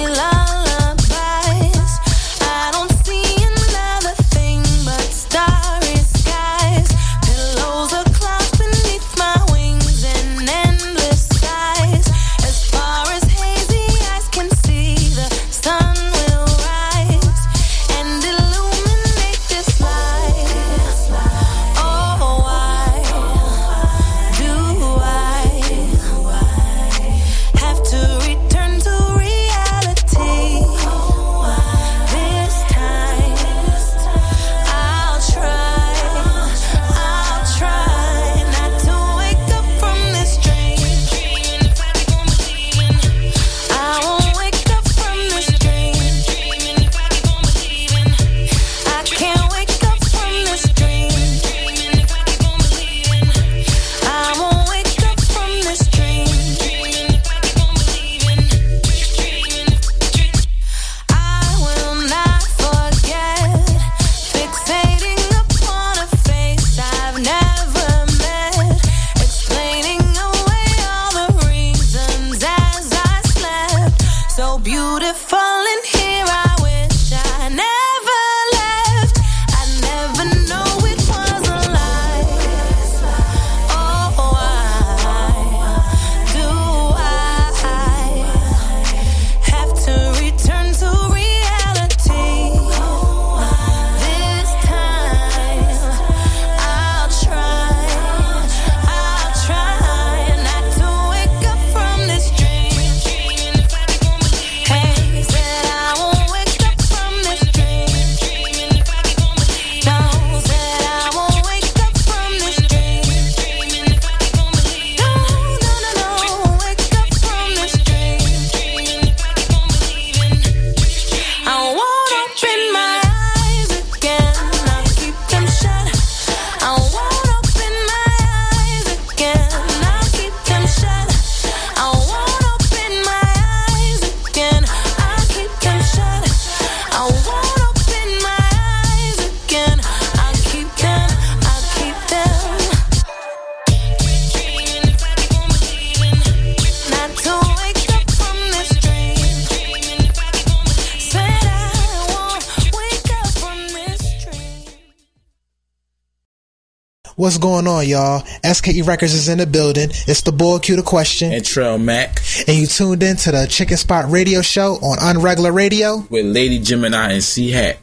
What's going on, y'all? SKE Records is in the building. It's the boy Q the question. And Trail Mac. And you tuned in to the Chicken Spot Radio Show on Unregular Radio with Lady Gemini and C Hack.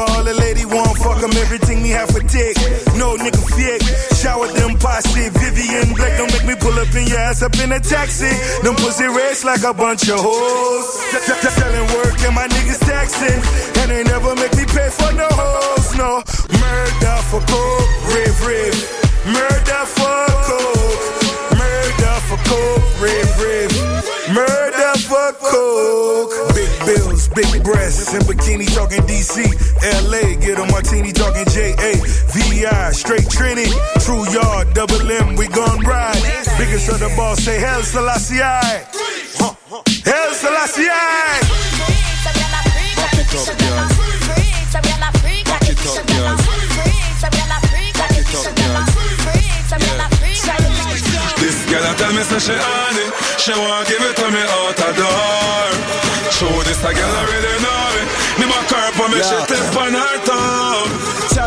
All the lady want fuck 'em. Everything me have for dick. No nigga fake. Shower them posse. Vivian Black, don't make me pull up in your ass up in a taxi. Them pussy race like a bunch of hoes. Selling work and my niggas taxing. And they never make me pay for no hoes, no. Murder for coke, rave, rave. Murder for coke. Murder for coke, rave, rave. Murder for coke. Big breasts, in bikini talking DC, LA, get a martini talking JA, VI, straight Trini, True Yard, double M, we gon' ride. Biggest of the ball say Haile Selassie. Huh. Haile Selassie. This girl a tell me say she on it. She want give it to me out the door. This a girl already know it. Me back her up and make she tip on her tongue.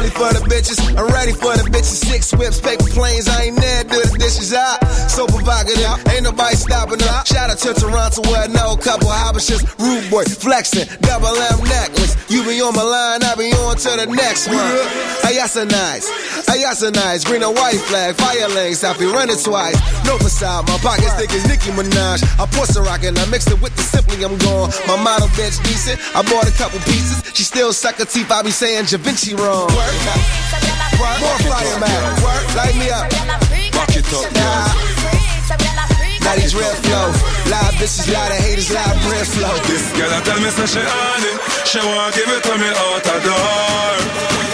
Charlie for the bitches, I'm ready for the bitches. Six whips, paper planes, I ain't there, do the dishes out. So provocative, ain't nobody stopping us. Shout out to Toronto where I know a couple Habishers. Rude boy, flexing, double M necklace. You be on my line, I be on to the next one. Ayasa nice, Ayasa nice. Green and white flag, fire lanes, I be running twice. No facade, my pockets thick as Nicki Minaj. I pour some rock and I mix it with the simply, I'm gone. My model bitch decent, I bought a couple pieces. She still suck her teeth, I be saying Da Vinci wrong. Work, work, more fire man. Work, light me up. Rock it up. Now these real flow. Live bitches, lot of haters, live bread flow. This girl a tell me say she on it. She want give it to me out the door.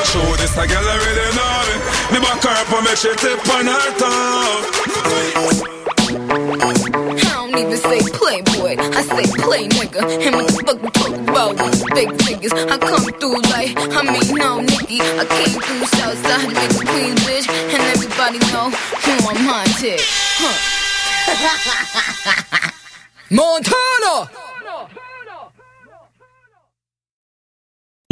Show this a girl already know it. Me back up and make she tip on her tongue. I don't even say playboy, I say play nigga. And what the fuck we talk about with big figures? I come through like, I mean, no, Nicky. I came through Southside, make a queen bitch. And everybody know who I'm haunted. Montana!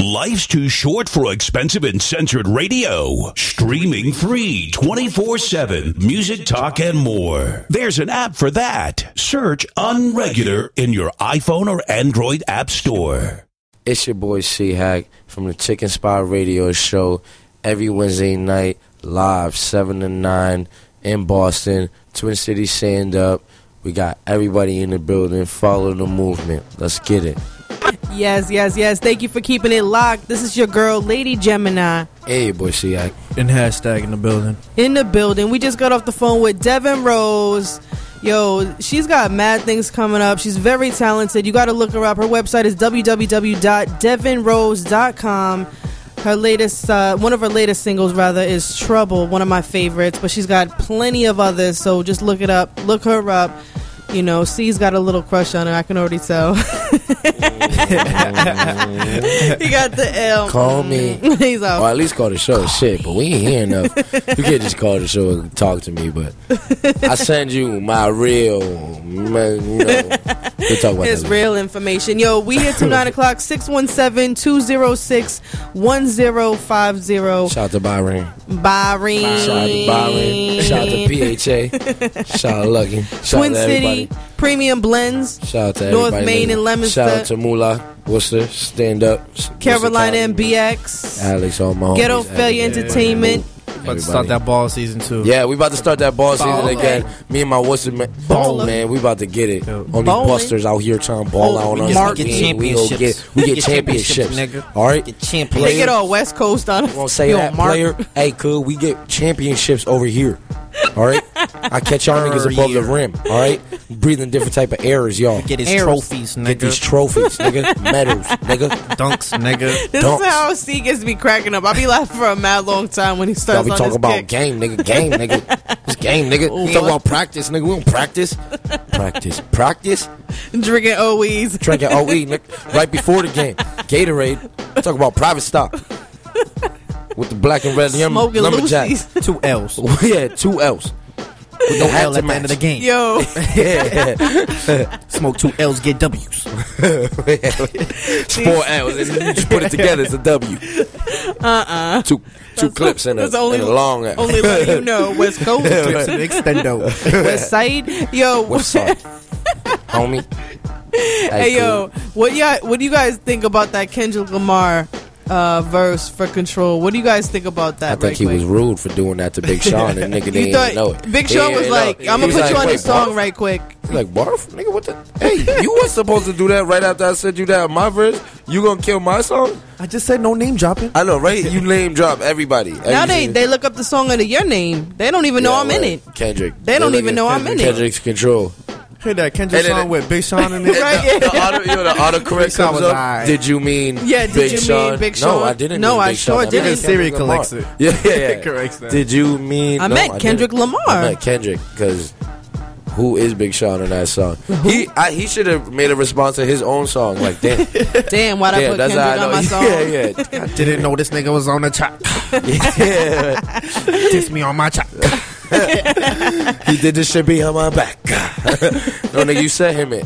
Life's too short for expensive and censored radio. Streaming free 24 7. Music, talk, and more. There's an app for that. Search Unregular in your iPhone or Android App Store. It's your boy C Hack from the Chicken Spot Radio Show every Wednesday night, live 7 to 9 in Boston. Twin Cities Stand Up. We got everybody in the building. Follow the movement. Let's get it. Yes, yes, yes. Thank you for keeping it locked. This is your girl, Lady Gemini, Hey, boy, C Hack. And hashtag in the building. in the building. We just got off the phone with Devin Rose. Yo, she's got mad things coming up. She's very talented. You got to look her up. Her website is www.devinrose.com. Her latest, uh, one of her latest singles, rather, is Trouble, one of my favorites, but she's got plenty of others, so just look it up. Look her up. You know, C's got a little crush on her, I can already tell. he got the L. Call me. He's out. Or at least call the show. Shit, but we ain't here enough. You can't just call the show and talk to me, but I send you my real, you know. We'll talk about It's that. real information. Yo, we here till 9 o'clock, 617 206 1050. Shout out to Byron. Byron. Shout out to Byron. Shout out to PHA. Shout out to Lucky. Shout Twin out to City, everybody. Premium Blends, Shout out to North everybody. Main and Lemon. Shout out Lemonster, to Moolah, Worcester, Stand Up. Carolina County, MBX, Alex, all my Ghetto homies, Failure everybody. Entertainment. About to start that ball season too. Yeah, we about to start that ball season Ball. again. Me and my Worcester man, Ballin'. man, we about to get it. Only Ballin'. busters out here trying to ball Oh, out on us. we get We- we go championships. get we We get get championships, championships, All right, They get all West Coast on us. won't say Yo, that Mark. player. Hey, cool. We get championships over here. All right, I catch y'all niggas above the rim. All right, breathing different type of airs, y'all. Get his Airs. trophies, nigga. Get these trophies, nigga. Medals, nigga. Dunks, nigga. This Dunks. is how C gets me cracking up. I'll be laughing for a mad long time when he Y'all starts be on talking his about kick. game, nigga. Game, nigga. This game, nigga. We talking about practice, nigga. We don't practice. Practice, practice. Drinking OEs. Drinking OE nigga, right before the game. Gatorade. Talk about private stock. With the black and red yum, Smoking lumberjack. Lucy's. Two L's. yeah, two L's. With No the hat L to at the end of the game. Yo. Yeah. Smoke two L's, get W's. Four L's. And you just put it together, it's a W. Uh-uh. Two two clips in a, that's only- in a long. only letting you know, West Coast. Clips and extendo. West Side, yo, What's up, homie? hey yo, what y'all, what do you guys think about that Kendrick Lamar uh, verse for Control? What do you guys think about that? I think right he quick? was rude for doing that to Big Sean, and nigga didn't thought know it. Big He Sean was like, He "I'm gonna put like, you on "Wait, the song barf?" right quick." He's like, barf? Nigga, what the? Hey, you was supposed to do that right after I said you that my verse. You gonna kill my song? I just said no name dropping. I know, right? You name drop everybody. Now they they look up the song under your name. They don't even know Yeah, I'm in it. Kendrick. They don't even at know I'm in it. Kendrick's control. Hear that Kendrick And song it- with Big Sean in it? Right, yeah. The auto, you know, the autocorrect comes was up. alright. Did you mean Yeah, did Big you mean Big Sean? No, I didn't. No, mean I sure Sean. didn't. Siri Kendrick Lamar. collects it. Yeah, yeah, yeah. Corrects that. Did you mean? I no, meant didn't. Kendrick Lamar. I meant Kendrick because who is Big Sean in that song? He I, he should have made a response to his own song. Like, damn, Damn, why'd I damn, put that's how I Kendrick on know. my song? Yeah, yeah. Didn't know this nigga was on the chop. yeah. Diss me on my chop. he did this shit behind my back. no, nigga, you set him it.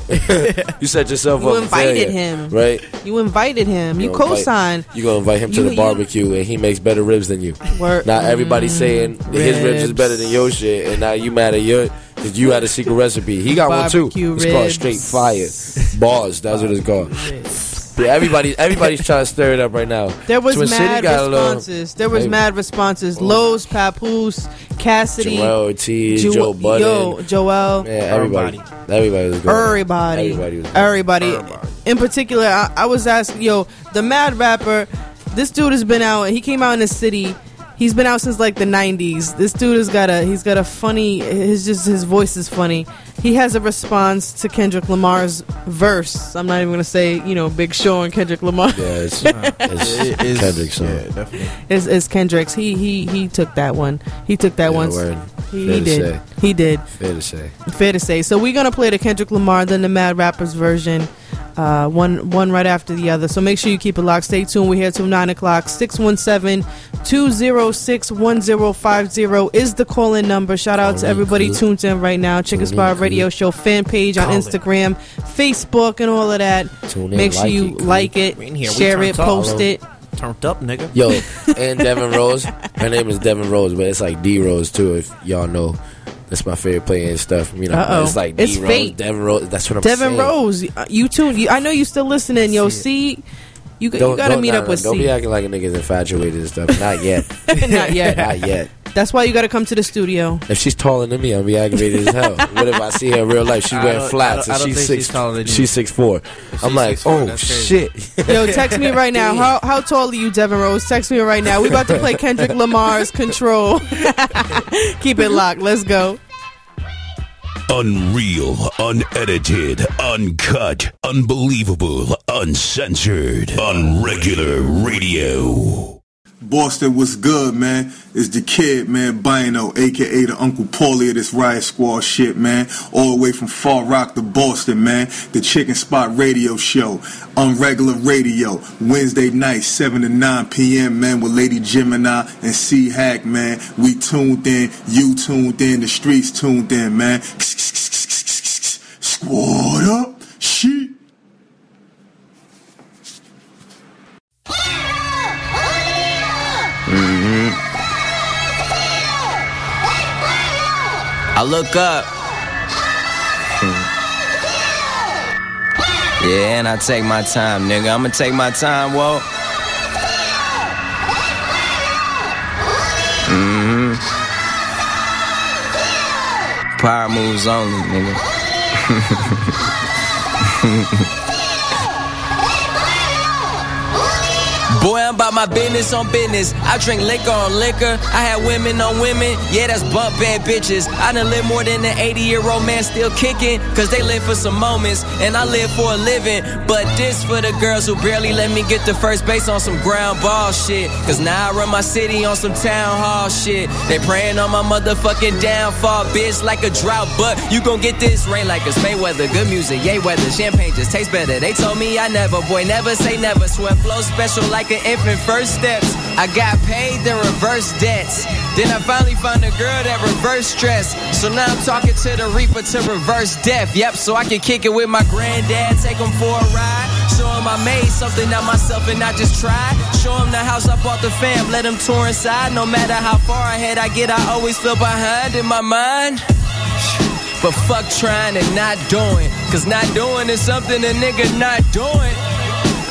you set yourself You up. for invited failure, him. right? You invited him. You, gonna co-signed. You gonna invite him to You- the you- barbecue, and he makes better ribs than you. Word. Now everybody's saying that his ribs is better than your shit, and now you mad at your because you had a secret recipe. He got Barbecue one too. It's called straight fire bars. That's what it's called. Yeah, everybody, everybody's trying to stir it up right now. There was Twin mad got a little- responses. There was Hey. mad responses. Oh. Los, Papoose, Cassidy, Joell Ortiz, Ju- Joe Budden. Yo, Joell. Yeah, everybody, everybody was going. Everybody. Everybody was going. Everybody. In particular, I, I was asking, yo, the Madd Rapper, this dude has been out, and he came out in the city. He's been out since like the 90s. This dude has got a, he's got a funny, his just, his voice is funny. He has a response to Kendrick Lamar's verse. I'm not even going to say, you know, Big Sean, Kendrick Lamar. Yeah, it's, it's Kendrick's song. Yeah, definitely. It's, it's Kendrick's. He, he, he took that one. He took that Yeah, one. word. He, he did. say. He did. Fair to say. Fair to say. So we're gonna play the Kendrick Lamar, then the Madd Rappers version, uh, one one right after the other. So make sure you keep it locked. Stay tuned. We're here till nine o'clock. 617-206-1050 is the call-in number. Shout out to everybody cool. tuned in right now. Chicken Tune in, Spot cool. Radio Show fan page on Instagram, Facebook, and all of that. Tune in, Make sure like you it, like it, in here, we share it, turned up. post it. Turned up, nigga. Yo, and Devin Rose. Her name is Devin Rose, but it's like D Rose too. If y'all know, that's my favorite player and stuff. You know, Uh-oh. it's like It's D Rose, fate. Devin Rose. That's what I'm Devin saying. Rose, uh, you tune. You, I know you still listening. Yo, see, you, you gotta meet nah, up nah, with Don't C. be acting like a nigga's infatuated and stuff. Not yet. Not yet. Not yet. That's why you got to come to the studio. If she's taller than me, I'll be aggravated as hell. What if I see her in real life? She's wearing flats I and don't- I don't she's think six. she's taller than you. she's six four. I'm like, 6'4", oh shit. Yo, text me right now. How how tall are you, Devin Rose? Text me right now. We about to play Kendrick Lamar's Control. Keep it locked. Let's go. Unreal, unedited, uncut, unbelievable, uncensored, unregular radio. Boston, what's good, man? It's the kid, man, Bino, aka the Uncle Paulie of this Riot Squad shit, man. All the way from Far Rock to Boston, man. The Chicken Spot Radio Show, Unregular Radio, Wednesday night, 7 to 9 p.m., man, with Lady Gemini and C Hack, man. We tuned in, you tuned in, the streets tuned in, man. Squad up, I look up. Yeah, and I take my time, nigga. I'ma take my time, whoa. Mm-hmm. Power moves only, nigga. Boy, I'm about my business on business. I drink liquor on liquor. I had women on women. Yeah, that's bump bad bitches. I done live more than an 80 year old man still kicking. Cause they live for some moments. And I live for a living. But this for the girls who barely let me get to first base on some ground ball shit. Cause now I run my city on some town hall shit. They praying on my motherfucking downfall, bitch, like a drought. But you gon' get this rain like it's Mayweather. Good music, yay weather. Champagne just tastes better. They told me I never, boy, never say never. Sweat flow special like an infant first steps. I got paid to reverse debts. Then I finally found a girl that reverse stress. So now I'm talking to the reaper to reverse death. Yep, so I can kick it with my granddad, take him for a ride. Show him I made something out myself and I just tried. Show him the house I bought the fam, let him tour inside. No matter how far ahead I get, I always feel behind in my mind. But fuck trying and not doing. Cause not doing is something a nigga not doing.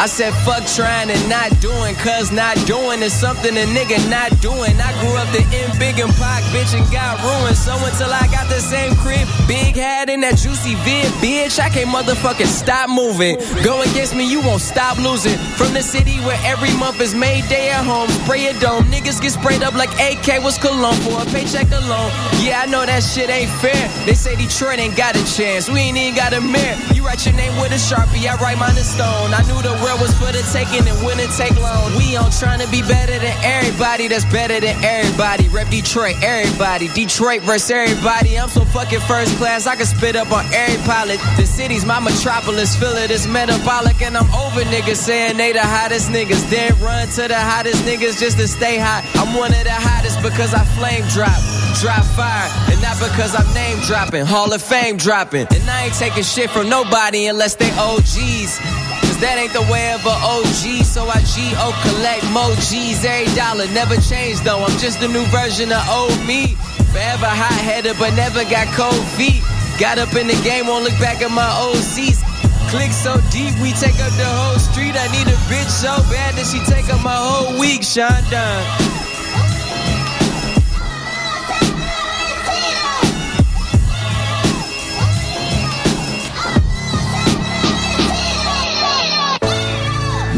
I said fuck trying and not doing, cause not doing is something a nigga not doing. I grew up in big and Pac, bitch, and got ruined. So until I got the same crib, big hat in that juicy vid, bitch, I can't motherfucking stop moving. Go against me, you won't stop losing. From the city where every month is May Day at home, spray a dome. Niggas get sprayed up like AK was cologne for a paycheck alone. Yeah, I know that shit ain't fair. They say Detroit ain't got a chance, we ain't even got a mayor. You write your name with a sharpie, I write mine in stone. I knew the world was for the taking and wouldn't take long. We on trying to be better than everybody that's better than everybody. Rep Detroit, everybody. Detroit versus everybody. I'm so fucking first class, I can spit up on every pilot. The city's my metropolis, feel it is metabolic, and I'm over niggas saying they the hottest niggas. Then run to the hottest niggas just to stay hot. I'm one of the hottest because I flame drop. Drop fire, and not because I'm name dropping, Hall of Fame dropping. And I ain't taking shit from nobody unless they OGs. Cause that ain't the way of a OG, so I G-O collect more G's every dollar. Never changed though, I'm just a new version of old me. Forever hot headed, but never got cold feet. Got up in the game, won't look back at my old seats. Click so deep, we take up the whole street. I need a bitch so bad that she take up my whole week, Sean.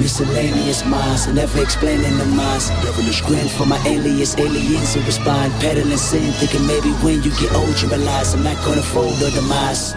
Miscellaneous minds, never explaining the minds. Devilish grin for my alias, aliens who respond. Peddling sin, thinking maybe when you get old you realize I'm not gonna fold or demise.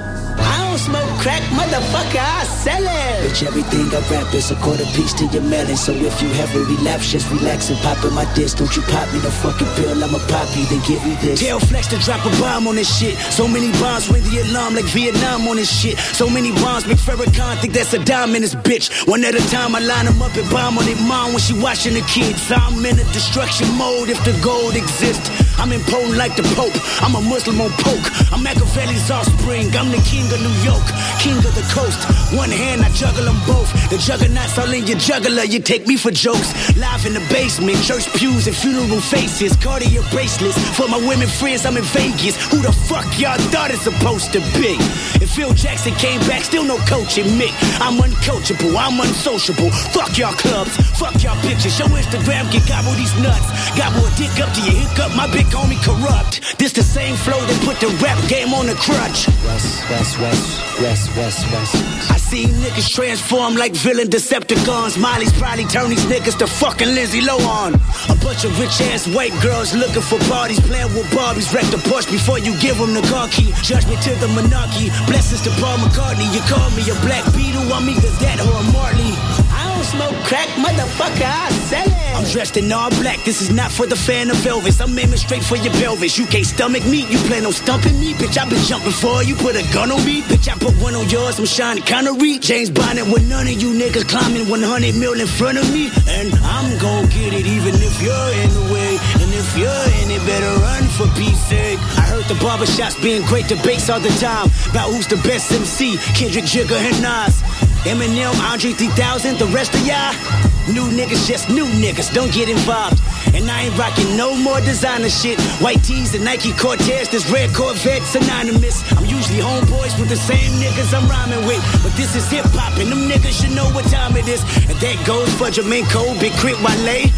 Don't smoke crack, motherfucker, I sell it. Bitch, everything I rap is a quarter piece to your melon. So if you have a relapse, just relax and pop in my disc. Don't you pop me no fucking pill, I'ma pop you, then give me this. Tell Flex to drop a bomb on this shit. So many bombs ring the alarm like Vietnam on this shit. So many bombs make Farrakhan think that's a dime in this bitch. One at a time, I line them up and bomb on their mom when she watching the kids. I'm in a destruction mode if the gold exists. I'm impotent like the Pope. I'm a Muslim on poke. I'm Machiavelli's offspring. I'm the king of New York, king of the coast. One hand, I juggle them both. The juggernauts all in your juggler. You take me for jokes. Live in the basement, church pews and funeral faces. Cartier bracelets for my women friends. I'm in Vegas. Who the fuck y'all thought it's supposed to be? If Phil Jackson came back, still no coaching me. I'm uncoachable. I'm unsociable. Fuck y'all clubs. Fuck y'all bitches. Show Instagram can gobble these nuts. Gobble a dick up to your hiccup. My big homie corrupt. This the same flow that put the rap game on the crutch. West, west, west, west, west, west. I see niggas transform like villain Decepticons. Miley's probably turn these niggas to fucking Lindsay Lohan. A bunch of rich ass white girls looking for parties, playing with Barbies. Wreck the Porsche before you give them the car key. Judgment to the monarchy. Blessings to Paul McCartney. You call me a black beetle, I'm either that or a Marley. I don't smoke crack, motherfucker, I sell it. I'm dressed in all black, this is not for the fan of Elvis. I'm aiming straight for your pelvis. You can't stomach me, you plan on stumping me. Bitch, i been jumping for you, put a gun on me. Bitch, I put one on yours, I'm Sean Connery. James Bond with none of you niggas climbing 100 mil in front of me. And I'm gon' get it even if you're in the way. And if you're in it, better run for peace sake. I heard the barbershops being great debates all the time about who's the best MC, Kendrick, Jigga, and Nas. Eminem, Andre 3000, the rest of y'all. New niggas, just new niggas, don't get involved. And I ain't rocking no more designer shit. White tees and Nike Cortez, this red Corvette synonymous. I'm usually homeboys with the same niggas I'm rhyming with. But this is hip hop, and them niggas should know what time it is. And that goes for Cole, Big K.R.I.T. Wale,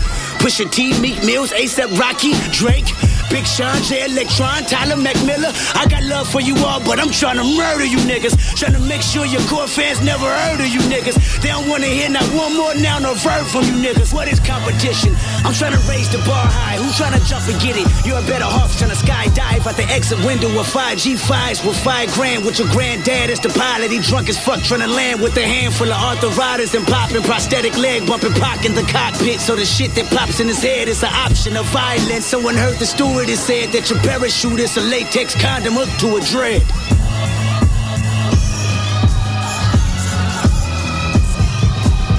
Pusha T, Meek Mills, ASAP Rocky, Drake. Big Sean, Jay Electron, Tyler Mac Miller. I got love for you all, but I'm trying to murder you niggas. Trying to make sure your core fans never heard of you niggas. They don't wanna hear not one more noun or verb from you niggas. What is competition? I'm trying to raise the bar high. Who's trying to jump and get it? You're a better off trying to skydive out the exit window with five G5s with five grand with your granddad as the pilot. He drunk as fuck trying to land with a handful of arthritis and popping prosthetic leg bumping Pac in the cockpit. So the shit that pops in his head is an option of violence. Someone heard the stewardess said that your parachute is a latex condom hooked to a dread.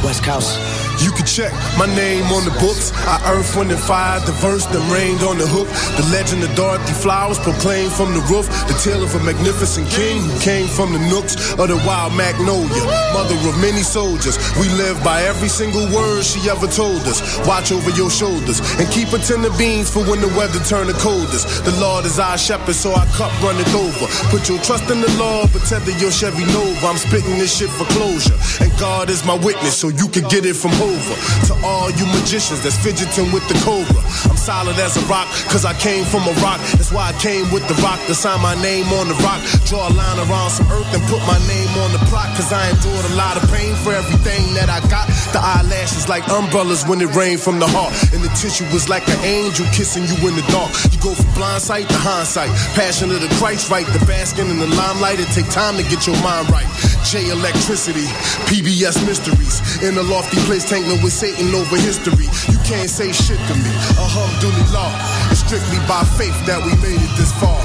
West Coast, You can check my name on the books. I earth, wind, and fire, the verse that rained on the hook. The legend of Dorothy Flowers proclaimed from the roof. The tale of a magnificent king who came from the nooks of the wild magnolia. Mother of many soldiers. We live by every single word she ever told us. Watch over your shoulders and keep a of beans for when the weather turn the coldest. The Lord is our shepherd, so our cup runneth over. Put your trust in the Lord, but tether your Chevy Nova. I'm spitting this shit for closure. And God is my witness, so you can get it from over. To all you magicians that's fidgeting with the cobra. I'm solid as a rock, cause I came from a rock. That's why I came with the rock to sign my name on the rock. Draw a line around some earth and put my name on the plot. Cause I endured a lot of pain for everything that I got. The eyelashes like umbrellas when it rained from the heart. And the tissue was like an angel kissing you in the dark. You go from blind sight to hindsight. Passion of the Christ right. The basking in the limelight. It take time to get your mind right. J electricity, PBS mysteries. In a lofty place, tankling with Satan over history. You can't say shit to me. Alhamdulillah. It's strictly by faith that we made it this far.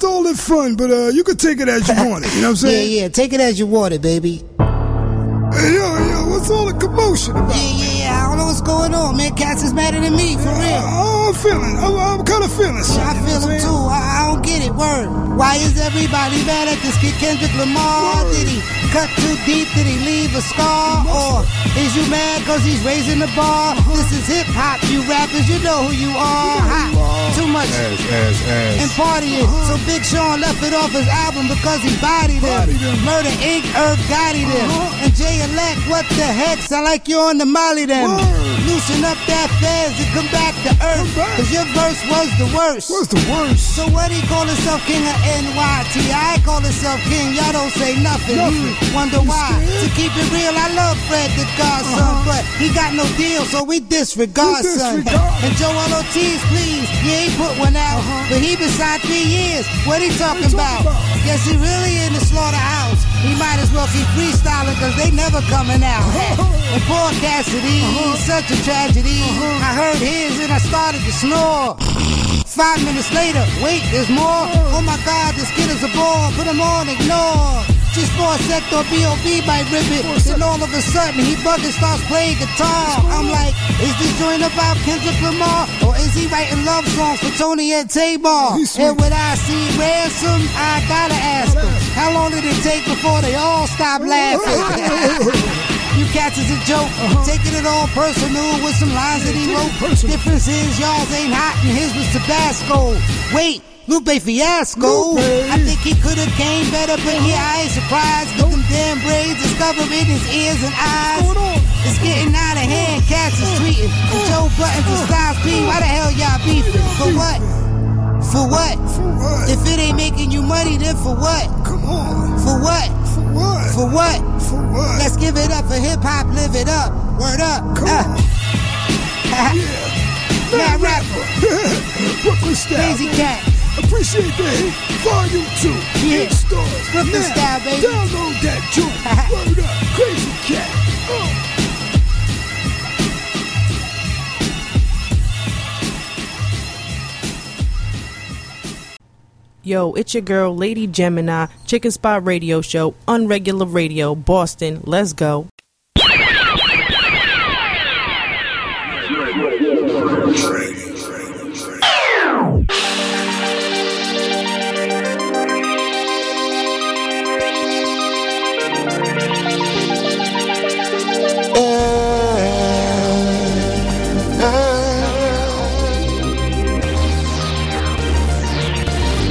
Hey yo, this is all in fun, but uh, you can take it as you want it. You know what I'm saying? Yeah, yeah, take it as you want it, baby. Hey yo, yo, what's all the commotion about? Yeah, yeah, yeah. I don't know what's going on, man. Cats is madder than me, for real. Oh, I'm feeling. I'm, I'm kind of feeling Yeah, I feel him too. I, I don't get it. Word. Why is everybody mad at this kid Kendrick Lamar? Did he cut too deep? Did he leave a scar? Or is you mad cause he's raising the bar? This is hip hop, you rappers. You know who you are. Ha. Too much Ass, ass, ass. and partying. So Big Sean left it off his album because he bodied him. Murder Inc. Irv Gotti them. And Jay Elect, what the heck? Sound like you on the Molly them. Loosen up that fez and come back to earth. Cause your verse was the worst. What's the worst? So what he call himself king of NYT? I call himself king, y'all don't say nothing. Nothing. Wonder why? To keep it real, I love Fred the Godson, uh-huh. but he got no deal, so we disregard, We son. disregard. And Joell Ortiz, please, yeah, he ain't put one out, uh-huh. but he been signed three years. What he talking about? Guess he really in the slaughterhouse. He might as well keep freestyling, cause they never coming out. Uh-huh. and poor Cassidy, such a tragedy. I heard his and I started to snore. Five minutes later, wait, there's more. Oh my god, this kid is a bore. Put him on, ignore. Just for a sector, B.O.B. might rip it. Then all of a sudden, he bugging starts playing guitar. I'm like, is this joint about Kendrick Lamar? Or is he writing love songs for Tony and Tamar? And when I see Ransom, I gotta ask him, how long did it take before they all stop laughing? You cats is a joke, taking it all personal with some lines that he wrote. Difference is y'all's ain't hot and his was Tabasco. Wait, Lupe Fiasco. I think he could have came better, but yeah, I ain't surprised. With them damn braids is covering his ears and eyes. It's getting out of hand, cats is tweeting. Joe Budden to Styles P, why the hell y'all beefing? For what? For what? If it ain't making you money, then for what? Come on. For what? For what? For what? For what? Let's give it up for hip hop, live it up. Word up. Come Uh. on. Yeah. Mad rapper. Brooklyn style. Crazy cat. Appreciate that hit. Volume 2. Yeah. Hit stars. Brooklyn Now, style, baby. Download that joint. Word up. Crazy cat. Uh. Yo, it's your girl, Lady Gemini, Chicken Spot Radio Show, Unregular Radio, Boston. Let's go.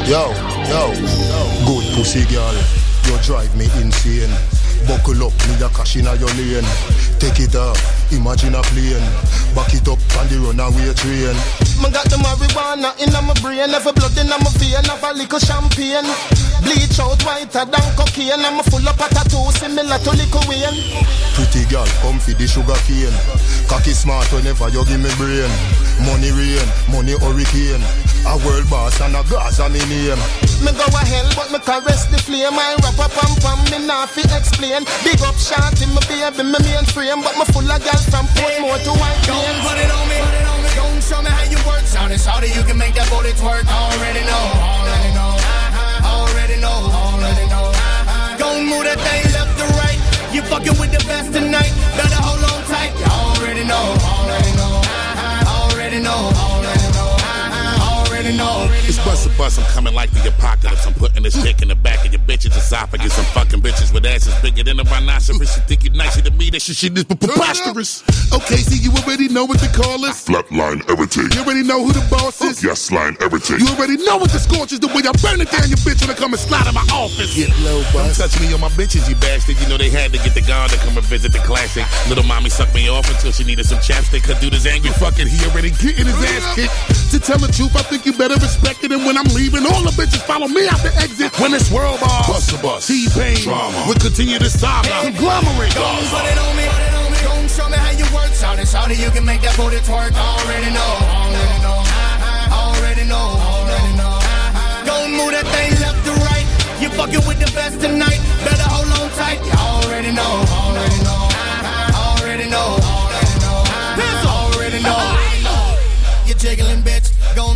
Yo, yo, good pussy girl, you drive me insane. Buckle up, me a cash in a your lane. Take it up, imagine a plane. Back it up on the runaway train. Me got the marijuana in my brain, every blood in my vein, have a little champagne. Bleach out whiter than cocaine, I'm full of tattoos similar to Lil Wayne. Pretty girl, come for the sugar cane. Cocky smart whenever you give me brain. Money rain, money hurricane. A world boss and a Gaza me name. Me go a hell, but me caress the flame. I rap up pam pam, me nah fi explain. Big up shot in my baby, me mainframe, but me full of gal from Portmore to White Don't Plains. put it on me. Don't show me how you work. Shout it, shout it, you can make that booty twerk. Already know, already know, already know, already know. Don't move that thing left to right. You fucking with the best tonight. Better hold on tight. You already know, already know, already know, already know, already know. It's Busta Bus, I'm coming like the apocalypse. I'm putting this dick in the back of your bitch's esophagus. I'm fucking bitches with asses bigger than a rhinoceros. You think you nicer than me? That shit, shit is preposterous. Okay, see, you already know what to call us. Flatline everything. You already know who the boss is. Yes, line everything. You already know what the scorch is. The way I burn it down your bitch when I come and slide in my office. Get low, Don't touch me on my bitches, you bastard. You know they had to get the guard to come and visit the classic. Little mommy sucked me off until she needed some chapstick. Her dude is angry fucking. He already getting his ass kicked. To tell the truth, I think you better respect it. And when I'm leaving, all the bitches follow me out the exit. When it's world boss, Busta Bus. T-Pain, Drama. we continue to saga. Conglomerate. Don't put it on me. Don't show me how you work. Shout it, shout it, you can make that booty twerk. Already know, already know, already know, already know. Don't move that thing left to right. You fucking with the best tonight. Better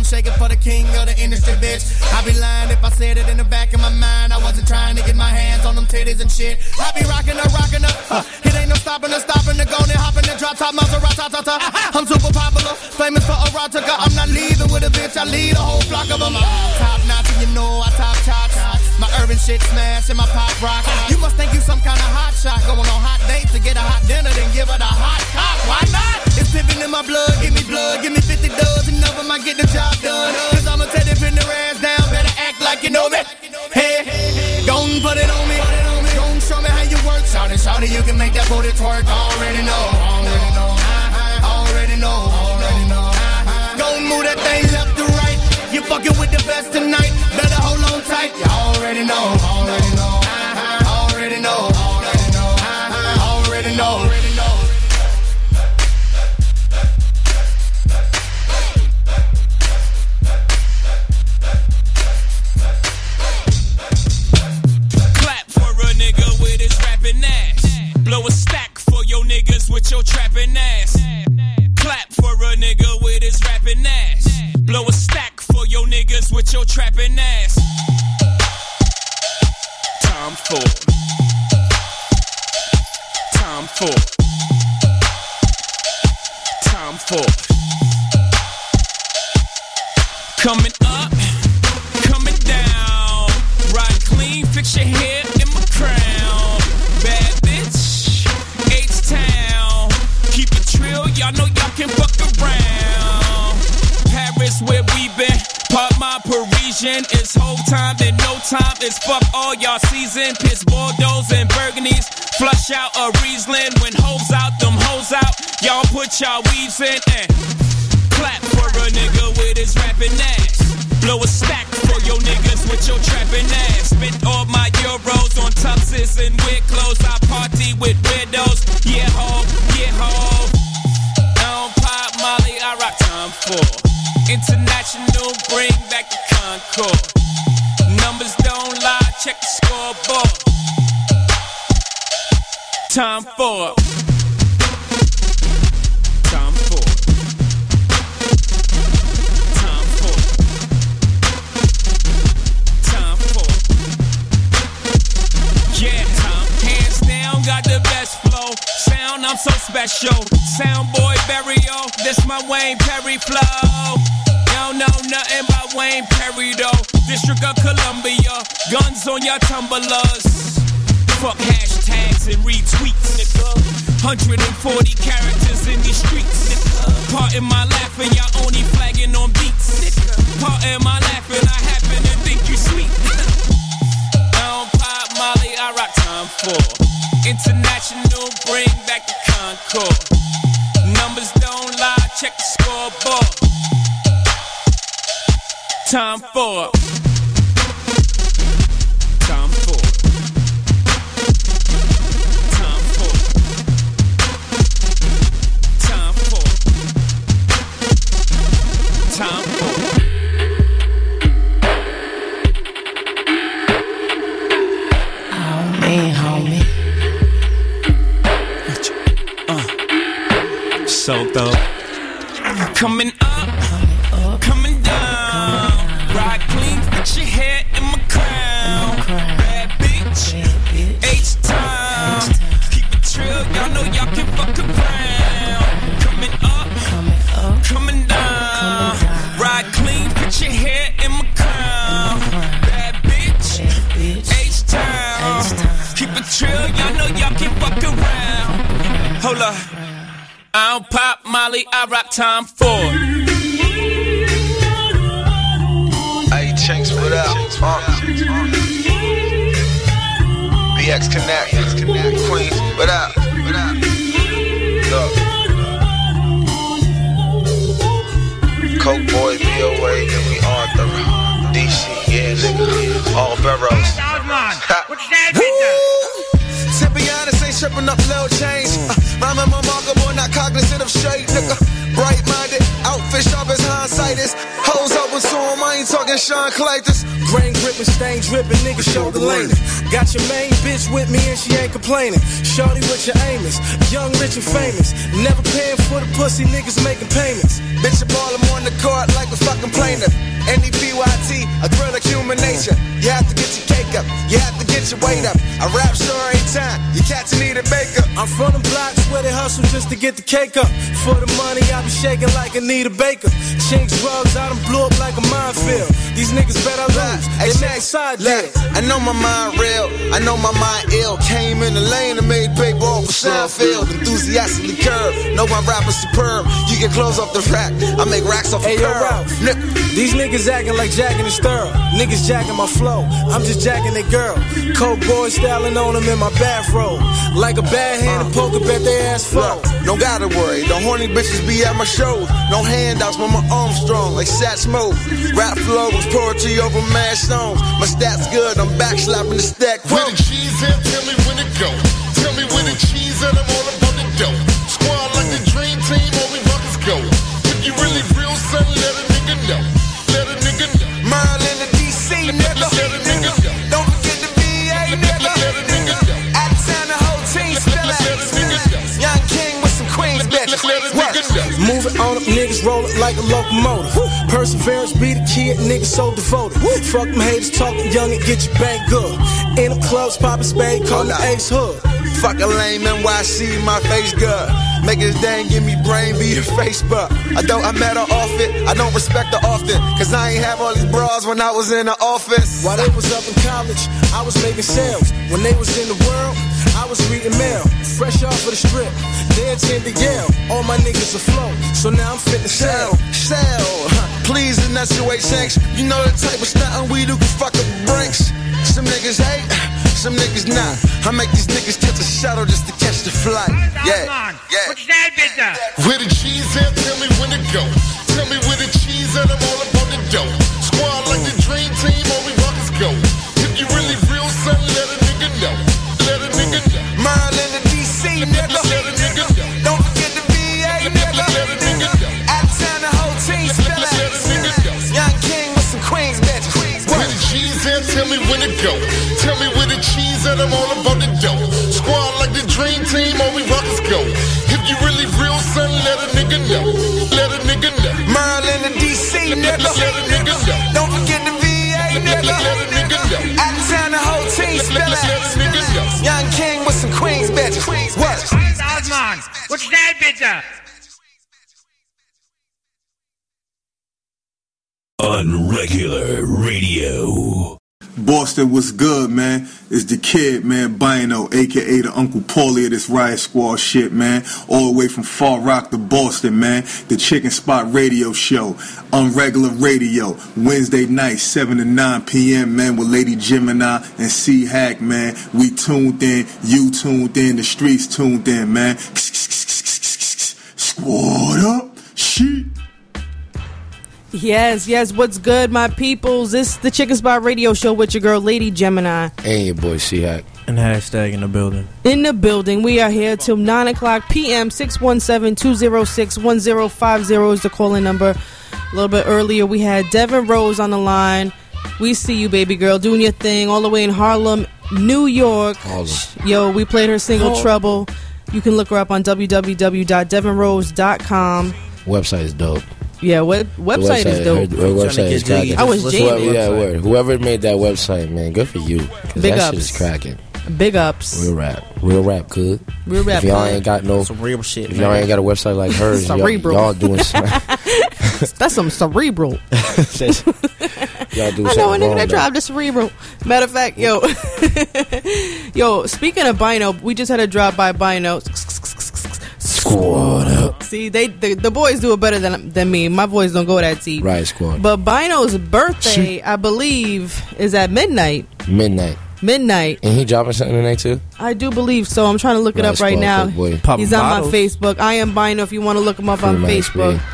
shake it for the king of the industry, bitch. I'd be lying if I said it in the back of my mind. I wasn't trying to get my hands on them titties and shit. I be rocking up, rocking up. Huh. It ain't no stopping her, stopping her, going hopping the drop top ta. I'm super popular, famous for erotica. I'm not leaving with a bitch, I lead a whole flock of them. Top notch, and you know I top shots. My urban shit smash and my pop rock. You must think you some kind of hot shot. Going on hot dates to get a hot dinner, then give her a hot cock. Why not? It's dipping in my blood, give me blood, give me 50 dubs, and of them I get the job done. Cause I'ma tell you, pin their ass down, better act like you know me. Hey, don't put it on me. Don't show me how you work. Shout it, you can make that booty twerk. Already know, already know, already know, already know. Move that thing left to right. You fucking with the best tonight. Better hold on tight. You already know, Blow a stack for your niggas with your trapping ass. Clap for a nigga with his rapping ass. Blow a stack for your niggas with your trapping ass. Tom Ford. Tom Ford. Tom Ford. Coming up, coming down. Ride clean, fix your hair y'all know y'all can fuck around. Paris, where we been. Pop my Parisian. It's whole time, then no time. It's fuck all y'all season. Piss Bordeaux and Burgundies. Flush out a Riesling. When hoes out, them hoes out. Y'all put y'all weaves in and clap for a nigga with his rapping ass. Blow a stack for your niggas with your trapping ass. Spent all my euros on tuxes and weird clothes. I for. International, bring back the Concorde. Numbers don't lie, check the scoreboard. Tom Ford. I'm so special. Soundboy burial, this my Wayne Perry flow. Y'all know nothing about Wayne Perry though. District of Columbia, guns on your tumblers. Fuck hashtags and retweets, nigga. 140 characters in these streets, nigga. Pardon my laughing, y'all only flagging on beats, nigga. Pardon my laughing, I happen to Molly, I rock Tom Ford. International, bring back the Concorde. Numbers don't lie, check the scoreboard. Tom Ford. So dope. Coming up, coming down. Ride clean, fix your hair in my crown. Bad bitch, H time. Keep it trill, y'all know y'all can fuck around. Coming up, coming down. Ride clean, fix your hair in my crown. Bad bitch, H time. Keep it trill, y'all know y'all can fuck around. Hold up. I don't pop Molly, I rock Tom Ford. Hey, Chinx, what up? Uh. BX Connect, Queens, what up? What up? Look. Coke Boy, BOA, then we Arthur. DC, yeah, nigga. All boroughs. To be honest, ain't tripping up little change. Uh, rhyming remarkable, not cognizant of shade, nigga. Bright minded, outfit sharp as hindsight is. Hoes him, I ain't talking Sean Clayton. Grain gripping, stain dripping, nigga shoulder laning. Got your main bitch with me and she ain't complaining. Shorty with your aimers, young, rich and famous. Never paying for the pussy, niggas making payments. Bitch, I ball him on the court like a fucking plaintiff. N-E-P-Y-T, a thrill of human nature. You have to get your cake up, you have to get your weight up. I rap sure ain't time, you cats need a baker. I'm from the blocks where they hustle just to get the cake up. For the money, I be shaking like Anita Baker. Chinx Drugz, I done blew up like a minefield. These niggas better lose. Make Shanks, side look, I know my mind real, I know my mind ill. Came in the lane and made paper off of Seinfeld. Enthusiastically curved, know my rapper's superb. You get clothes off the rack, I make racks off Hey, the yo, curb. Ralph. These niggas acting like jacking the stir. Niggas jacking my flow. I'm just jacking they girl. Coke boy styling on them in my bathrobe. Like a bad hand to poker bet they ass. Look, don't gotta worry. The horny bitches be at my shows. No handouts, but my arms strong, like Satchmo. Rap flow was poetry over mad stones. My stats good, I'm back slapping the stack. Where the cheese at? Tell me when it go. Tell me where the cheese at? I'm all about the dough. Squad like the dream team, all we rockers go. If you really real, son, let a nigga know. Let a nigga know. Maryland to DC, nigga. Let a nigga know. Don't forget the VA, nigga. Let a nigga know. Out of town, the whole team still Let a nigga at know. Young King with some Queens bitches. Let a nigga know. Moving on up, niggas rolling like a locomotive. Perseverance be the kid, nigga so devoted. Fuck them haters talking young and get your bank good. In the clubs, poppin' spade, call up. Ace Hood. Fuck a lame NYC, my face good. Make his dang give me brain be your Facebook. I don't, I met her off it. I don't respect her often. Cause I ain't have all these bras when I was in the office. While they was up in college, I was making sales. When they was in the world, I was reading mail. Fresh off of the strip, they to yell. All my niggas afloat, so now I'm fit to Sell, sell. sell. Please, and that's your way, Shanks. You know the type of stuntin' we do can fuck up brinks. Some niggas hate, some niggas not. I make these niggas catch a shuttle just to catch the flight. Yeah, yeah. Where the cheese at? Tell me when to go. Tell me where the cheese at? I'm all about the dough. Squad like the dream team, Tell me when it go. Tell me where the cheese at? I'm all about the dough. Squad like the dream team, all we rockers go. If you really real, son, let a nigga know. Let a nigga know. Maryland to DC, nigga. Let a nigga know. Don't forget the VA, nigga. Let a nigga know. Out of town, the whole team Let, still let, let a nigga know. Young King with some Queens bitches. What? Osman, what's that bitte? Unregular Radio. Boston, what's good, man? It's the kid, man, Bino, aka the Uncle Paulie of this Riot Squad shit, man. All the way from Far Rock to Boston, man. The Chicken Spot Radio Show, Unregular Radio, Wednesday night, 7 to 9 p.m., man, with Lady Gemini and C Hack, man. We tuned in, you tuned in, the streets tuned in, man. Squad up, shit. Yes, yes. What's good, my peoples? This is the Chicken Spot Radio Show with your girl, Lady Gemini. And your boy C Hack. And hashtag in the building. In the building, we are here till 9 o'clock p.m. 617-206-1050 is the calling number. A little bit earlier, we had Devin Rose on the line. We see you, baby girl, doing your thing all the way in Harlem, New York. Harlem. Yo, we played her single Harlem. Trouble. You can look her up on www.devonrose.com. Website is dope. Yeah, web, The website, is dope. Her, her website is cracking. I was Whoever- jaded. Yeah, word. Whoever made that website, man, good for you. 'Cause Big that shit ups. is cracking. Big ups. Real rap. Real rap, good. Real rap, If y'all good. ain't got no Some real shit, If y'all man. ain't got a website like hers, y'all, Cerebral. y'all doing some, That's some cerebral. y'all do I know a nigga wrong. that dropped the cerebral. Matter of fact, yo, yo. Speaking of Bino, we just had a drop by Bino. Squad up. See, they the, the boys do it better than than me. My voice don't go that deep. Right, squad. But Bino's birthday, I believe, is at midnight. Midnight. Midnight. And he dropping something tonight too? I do believe so. I'm trying to look it Right, up right now. good boy. Popping He's on my Facebook. I am Bino. If you want to look him up on Pretty much, Facebook. man.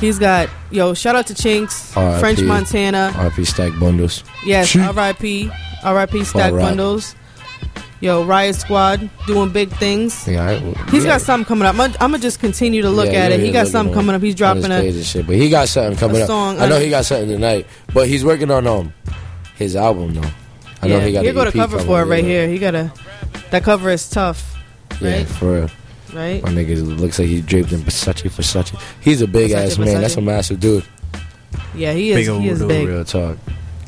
He's got yo. Shout out to Chinx, R.I.P. French Montana. RP Stack Bundles. Yes, R.I.P. R.I.P. Stack Far right. Bundles. Yo, Riot Squad doing big things. Yeah, I, He's yeah. got something coming up. I'm gonna just continue to look Yeah, at yeah, it. He got something coming up. He's dropping his a. and shit, but he got something coming a up. song, I know he got something tonight, but he's working on um his album though. I know he got here an go the EP cover for it right yeah. here. He got a. That cover is tough, Yeah, right? for real. Right. My nigga looks like he's draped in Versace, for Versace. He's a big Versace, ass man. Versace. That's a massive dude. Yeah, he is. he is big. Real talk.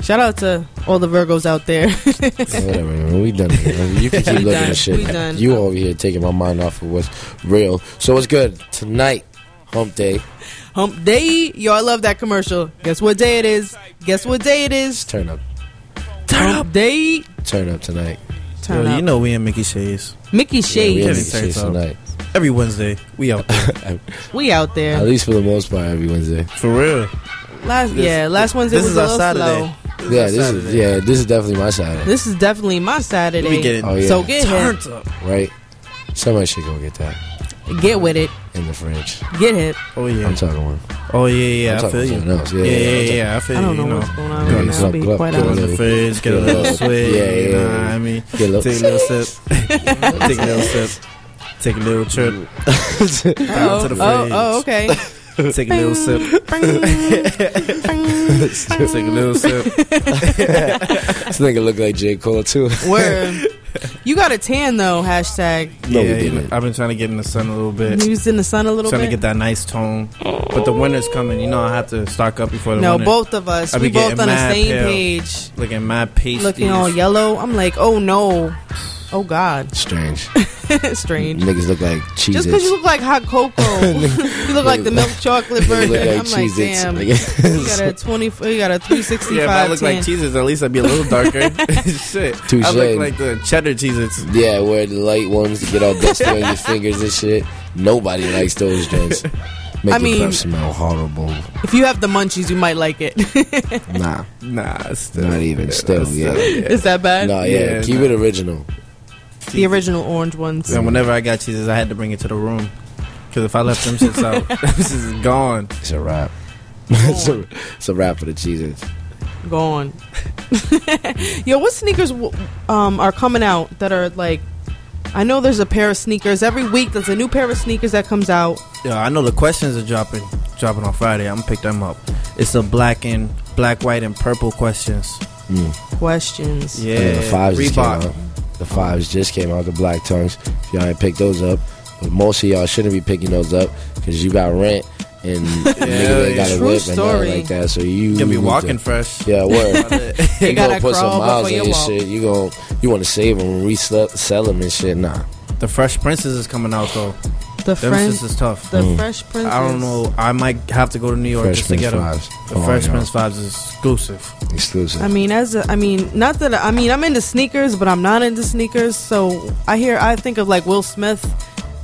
Shout out to all the Virgos out there. Whatever, man. We done. Man. You can keep looking at shit. We done. You over here taking my mind off of what's real. So what's good tonight? Hump day. Hump day. Yo, I love that commercial. Guess what day it is? Guess what day it is? Turn up. Turn up day. Turn up tonight. Turn Yo, up. you know we in Mickey Shades. Mickey Shades. we in Mickey turns Shades tonight. Every Wednesday, we out there. We out there. At least for the most part, every Wednesday. For real. Last This- yeah, last Wednesday this was is a our little Saturday. slow. Yeah, this is yeah, this is definitely my Saturday. This is definitely my Saturday. We getting Oh, yeah. So get turned hip. up. right? Somebody should go get that Get with it. in the fridge. Get hip. Oh yeah. I'm talking one. Oh yeah, yeah. I'm I talking feel you. something else. Yeah, Yeah, yeah, yeah, I'm yeah. I feel I don't you. know you what's going on Yeah, right it's now. up, Be quite up, Go in honest. the fridge, get a little swig. Yeah, you yeah, know yeah. what I mean? Get a little- Take a little sip. Take a little sip. Take a little trip. Oh, to the oh, oh, oh okay. Take a little sip. Take a little sip. this nigga look like J Cole too. Word. You got a tan though. Hashtag. No, we yeah, didn't. I've been trying to get in the sun a little bit. He was in the sun a little trying bit. to get that nice tone. But the winter's coming. You know, I have to stock up before the no, winter. both of us. I We both on the mad same pale. page. Looking mad pasty. Looking all yellow. I'm like, oh no. Oh God. Strange. Strange. Niggas look like cheese. Just because you look like hot cocoa, you look like the milk chocolate version. like I'm like, Cheez-Its. damn. You got a twenty. You got a three sixty Yeah, if I five. look like cheeses, at least I'd be a little darker. Shit. Touche. I look like the cheddar cheeses. Yeah, wear the light ones to get all dusty on your fingers and shit. Nobody likes those joints. Make I mean- breath smell horrible. If you have the munchies, you might like it. Nah, Nah, still. not even. Still, yeah. Is that bad? Nah, yeah. Yeah, keep nah. it original. The original orange ones. And whenever I got cheeses, I had to bring it to the room. Because if I left them shits out, this is gone. It's a wrap. it's, a, it's a wrap for the cheeses. Gone. Yo, what sneakers um, are coming out that are like? I know there's a pair of sneakers every week. There's a new pair of sneakers that comes out. Yeah, I know the questions are dropping dropping on Friday. I'm gonna pick them up. It's the black and black, white, and purple questions. Mm. Questions. Yeah, the fives just came Reebok. Out. The fives just came out. The black tongues. If y'all ain't picked those up, but most of y'all shouldn't be picking those up because you got rent and niggas ain't got a True whip and nothing like that. So you You gonna be walking to- fresh. Yeah, word. you gonna put some miles before in you your walk. shit. You gonna you want to save them and resell sell them and shit. Nah, The Fresh Princess is coming out though. The Them French, is tough. the Mm. Fresh Prince. I don't know. I might have to go to New York Fresh just to Prince get them. Fives. The Oh, Fresh yeah. Prince vibes is exclusive. exclusive. I mean, as a, I mean, not that I mean, I'm into sneakers, but I'm not into sneakers. So I hear, I think of like Will Smith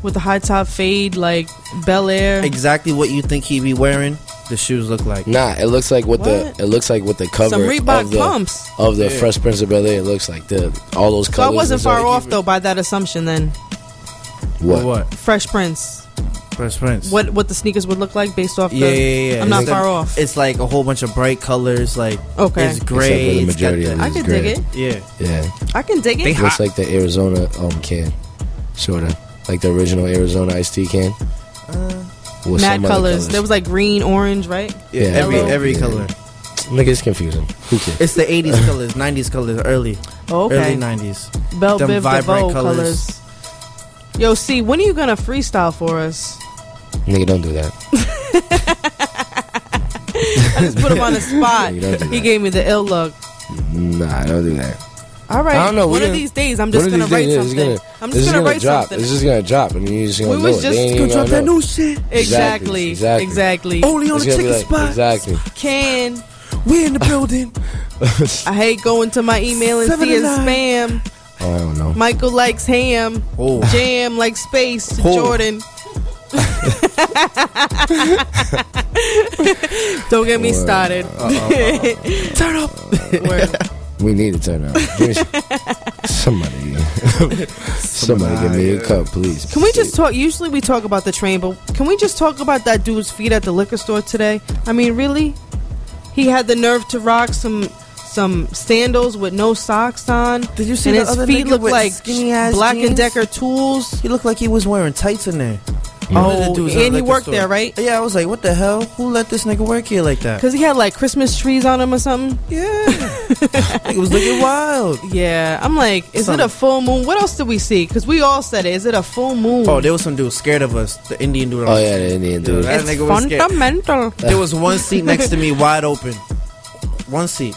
with the high top fade, like Bel Air. Exactly what you think he'd be wearing. The shoes look like. Nah, it looks like what, What? the it looks like with the cover Some Reebok of the pumps. of the Yeah. Fresh Prince of Bel Air. It looks like the all those So I wasn't far off though by that assumption. Then What? What? Fresh Prince, Fresh Prince. what what the sneakers would look like based off. Yeah, the, yeah, yeah. I'm not It's far like- off. It's like a whole bunch of bright colors. Like Okay. it's gray. for the it's got majority the- of I it is can gray. dig it. Yeah. Yeah, I can dig it. They it looks like the Arizona um can, sorta like the original Arizona iced tea can. With Mad some other colors. There was like green, orange, right? Yeah, Yeah, every every Yeah. color. Nigga, it's confusing. Who cares? It's the 80s colors, 90s colors, early, Oh, early okay. 90s. Bell them Biv vibrant DeVoe colors. colors. Yo, see, when are you gonna freestyle for us? Nigga, don't do that. I just put him on the spot. You don't he gave me the ill look. Nah, don't do that. All right. I don't know. One of gonna- these days, I'm just gonna write days, something. gonna- I'm just gonna write drop. something. It's just gonna drop, and you're just gonna We was just gonna gonna drop that new shit. Exactly. Exactly. Exactly. Only on It's the chicken like- spot. Exactly. Can We're in the building? I hate going to my email and Seven see and a spam. Oh, I don't know. Michael likes ham. Oh. Jam likes space. Oh. Jordan. Don't get me Word. started. Uh, uh, uh, turn up. We need to turn out. Give me some- somebody, somebody, give me a cup, please. Can we just talk? Usually we talk about the train, but can we just talk about that dude's feet at the liquor store today? I mean, really? He had the nerve to rock some some sandals with no socks on. Did you see and the his other feet look with like skinny ass Black and? Decker tools? He looked like he was wearing tights in there. Oh, One of the dudes at the and he liquor worked store. there, right? Yeah, I was like, what the hell? Who let this nigga work here like that? Because he had like Christmas trees on him or something. Yeah. it was looking wild. Yeah, I'm like, is it a full moon? What else did we see? Because we all said it. Is it a full moon? Oh, there was some dude scared of us. The Indian dude. Oh yeah, the Indian dude. That it's nigga was scared. fundamental. There was one seat next to me wide open. One seat.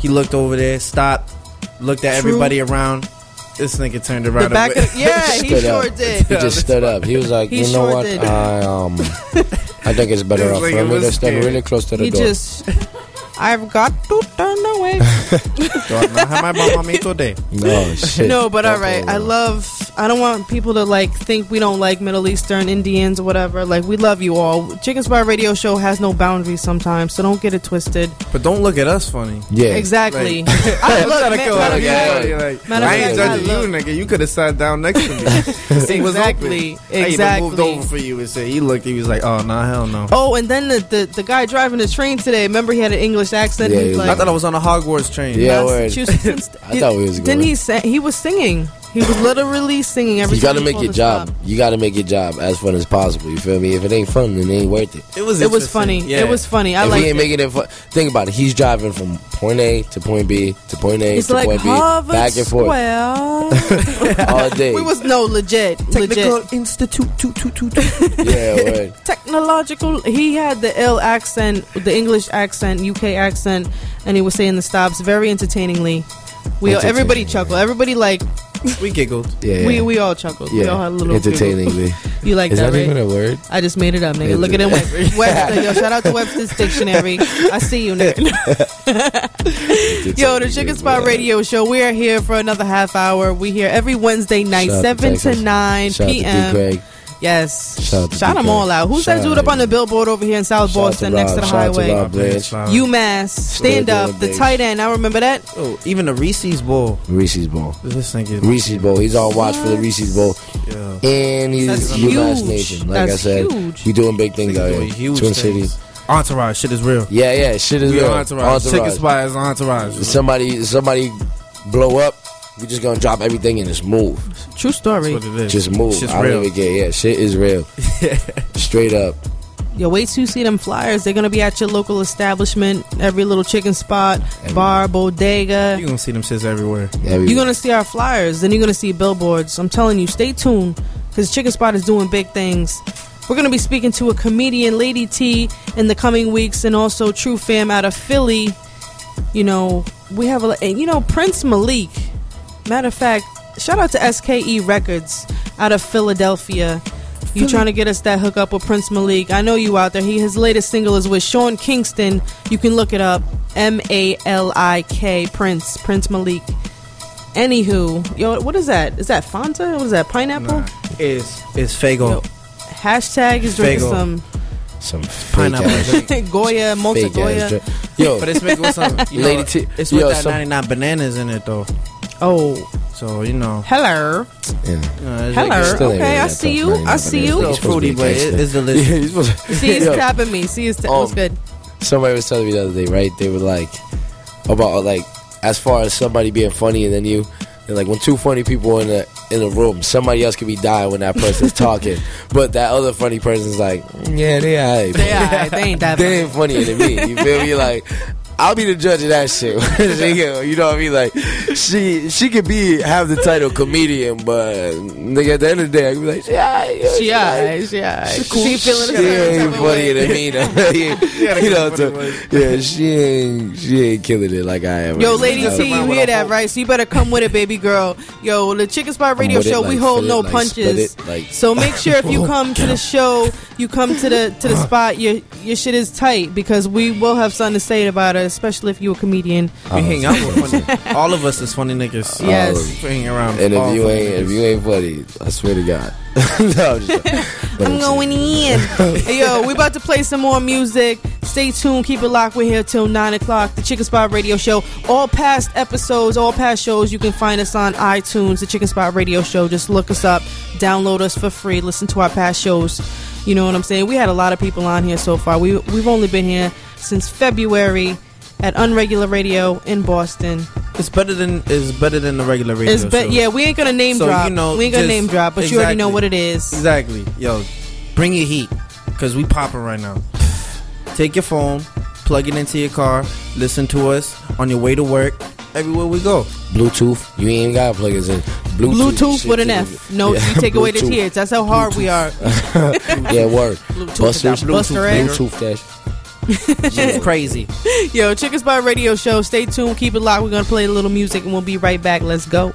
He looked over there, stopped, looked at True. everybody around. This nigga turned around. The back of yeah, he sure up. did. He just stood up. He was like, He you know sure what? did. I um, I think it's better This off nigga for me was to stand scared. really close to the He door. just, I've got to turn away. Do not have my mom on me today. no shit. no, but all right. I love. I don't want people to like think we don't like Middle Eastern Indians or whatever. Like we love you all. Chicken Spot Radio Show has no boundaries sometimes, so don't get it twisted. But don't look at us funny. Yeah. Exactly. Like- I look, trying to ma- kill matter out of of you. Like, matter I ain't judging you, nigga. You could have sat down next to me. The seat was Exactly. I even Exactly. moved over for you and said he looked. He was like, "Oh no, hell no." Oh, and then the, the the guy driving the train today. Remember, he had an English accent. Yeah, He's like, I thought I was on a Hogwarts train. Yeah, word. Massachusetts. I thought we was Then going. he sang, he was singing. He was literally singing every You gotta make pulled your the job. stop. You gotta make your job as fun as possible. You feel me? If it ain't fun, then it ain't worth it. It was. It was funny. Yeah. It was funny. I if like he ain't it. making it fun, think about it. He's driving from point A to point B to point A It's to like point B, back and forth Square. all day. we was no legit, Technical legit Institute. Two, two, two, two. yeah, word. technological. He had the ill accent, the English accent, UK accent, and he was saying the stops very entertainingly. We all, everybody Entertaining, chuckled. Everybody like we giggled. Yeah, we we all chuckled. We yeah. all had a little entertainingly. You like Is that, that, right? even a word? I just made it up, nigga. It's- Look at it, Webster. Webster. Yo, shout out to Webster's Dictionary. I see you, nigga. Yo, the Chicken Spot Radio Show. We are here for another half hour. We here every Wednesday night, Shout out to seven to nine Shout p.m. Craig. Yes, Shout out to shout them all out. Who's Shout that dude out up on the billboard over here in South Shout Boston, to next to the Shout out to highway? Rob Blanche. UMass, stand up, the tight end. I remember that. Oh, even the Reese's bowl. Reese's Bowl. This nigga. Reese's Bowl. He's on watch for the Reese's Bowl. Yeah. And he's That's UMass huge. Nation. Like That's I said, huge. he doing big things out Doing here. huge Twin things. City. Entourage. Shit is real. Yeah, yeah, shit is We real. entourage. Chicken spot is entourage. Somebody, somebody blow up. We just gonna drop everything and just move. True story. That's what it is. Just move. Shit's I real. don't even care. Yeah, shit is real. Straight up. Yo, wait till you see them flyers. They're gonna be at your local establishment, every little chicken spot, bar, bodega. You gonna see them shits everywhere. You're gonna see our flyers, then you're gonna see billboards. I'm telling you, stay tuned because Chicken Spot is doing big things. We're gonna be speaking to a comedian, Lady T, in the coming weeks, and also True Fam out of Philly. You know, we have a, and you know, Prince Malik. Matter of fact, shout out to SKE Records out of Philadelphia. You trying to get us that hook up with Prince Malik? I know you out there. He his latest single is with Sean Kingston. You can look it up. M A L I K Prince Prince Malik. Anywho, yo, what is that? Is that Fanta? What is that? Pineapple? Is is Fago. Yo, hashtag is drinking Fago. some Some Pineapple ass- drink. Goya, Malta fake Goya. drink. Yo, But it's made with some you know, Lady T. It's yo, with that some- 99 bananas in it though. Oh, So you know. hello. Yeah. you Hello. like- Still ain't Okay, I see you. I see you. It's you. supposed to be Fruity, but it's delicious. Yeah, you're See, he's tapping me. See, he's ta- Um, what's good? Somebody was telling me the other day, right? They were like about like as far as somebody being funnier than you. And like when two funny people in a in a room, somebody else could be dying when that person's talking, but that other funny person's like, "Mm, yeah, they alright. They, alright, they ain't that they ain't funnier than me. You feel me? Like I'll be the judge of that shit. She can- you know what I mean? Like she she could be have the title comedian, but nigga at the end of the day, I can be like, yeah, yeah, She alright, she alright. She feeling the She same ain't type of funnier way. than me. though. you know, so, yeah, she ain't she ain't killing it like I am. Yo, right Lady. T, you hear that, right? So you better come with it, baby girl. Yo, the Chicken Spot Radio with it, Show, we hold no it, like, punches. split it, like- so make sure if you come to the show, you come to the to the spot, your your shit is tight because we will have something to say about it, especially if you're a comedian. We hang out with funny. All of us is funny niggas. Yes. All of We hang around. And if you funny ain't if you ain't funny, I swear to God. no, I'm just I'm going in. Yo, we about to play some more music. Stay tuned. Keep it locked. We're here till 9 o'clock. The Chicken Spot Radio Show. All past episodes, all past shows, you can find us on iTunes, The Chicken Spot Radio Show. Just look us up. Download us for free. Listen to our past shows. You know what I'm saying? We had a lot of people on here so far. We, we've only been here since February at Unregular Radio in Boston. It's better than it's better than the regular radio. It's be- show. yeah, we ain't gonna name So, drop. you know, we ain't gonna name drop, but you already know what it is. Exactly. Yo, bring your heat, cause we popping right now. Take your phone, plug it into your car, listen to us on your way to work, everywhere we go. Bluetooth. You ain't even gotta plug it in. Bluetooth. Bluetooth with an. F. No, Yeah, you take away the Bluetooth. tears. That's how hard we are. yeah, word. Bluetooth Busters, is that Buster egg? Bluetooth dash. Shit's crazy. Yo, Chicken Spot Radio Show. Stay tuned. Keep it locked. We're gonna play a little music and we'll be right back. Let's go.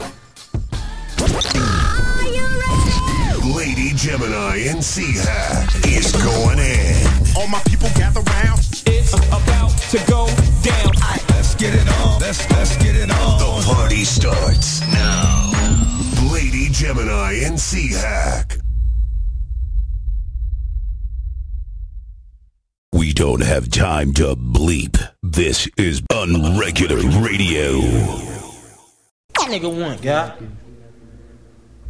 Lady Gemini and C-Hack is going in. All my people gather round. It's about to go down. let's get it on. Let's let's get it on. The party starts now. Lady Gemini and C-Hack. We don't have time to bleep. This is Unregular Radio. That nigga one, guy.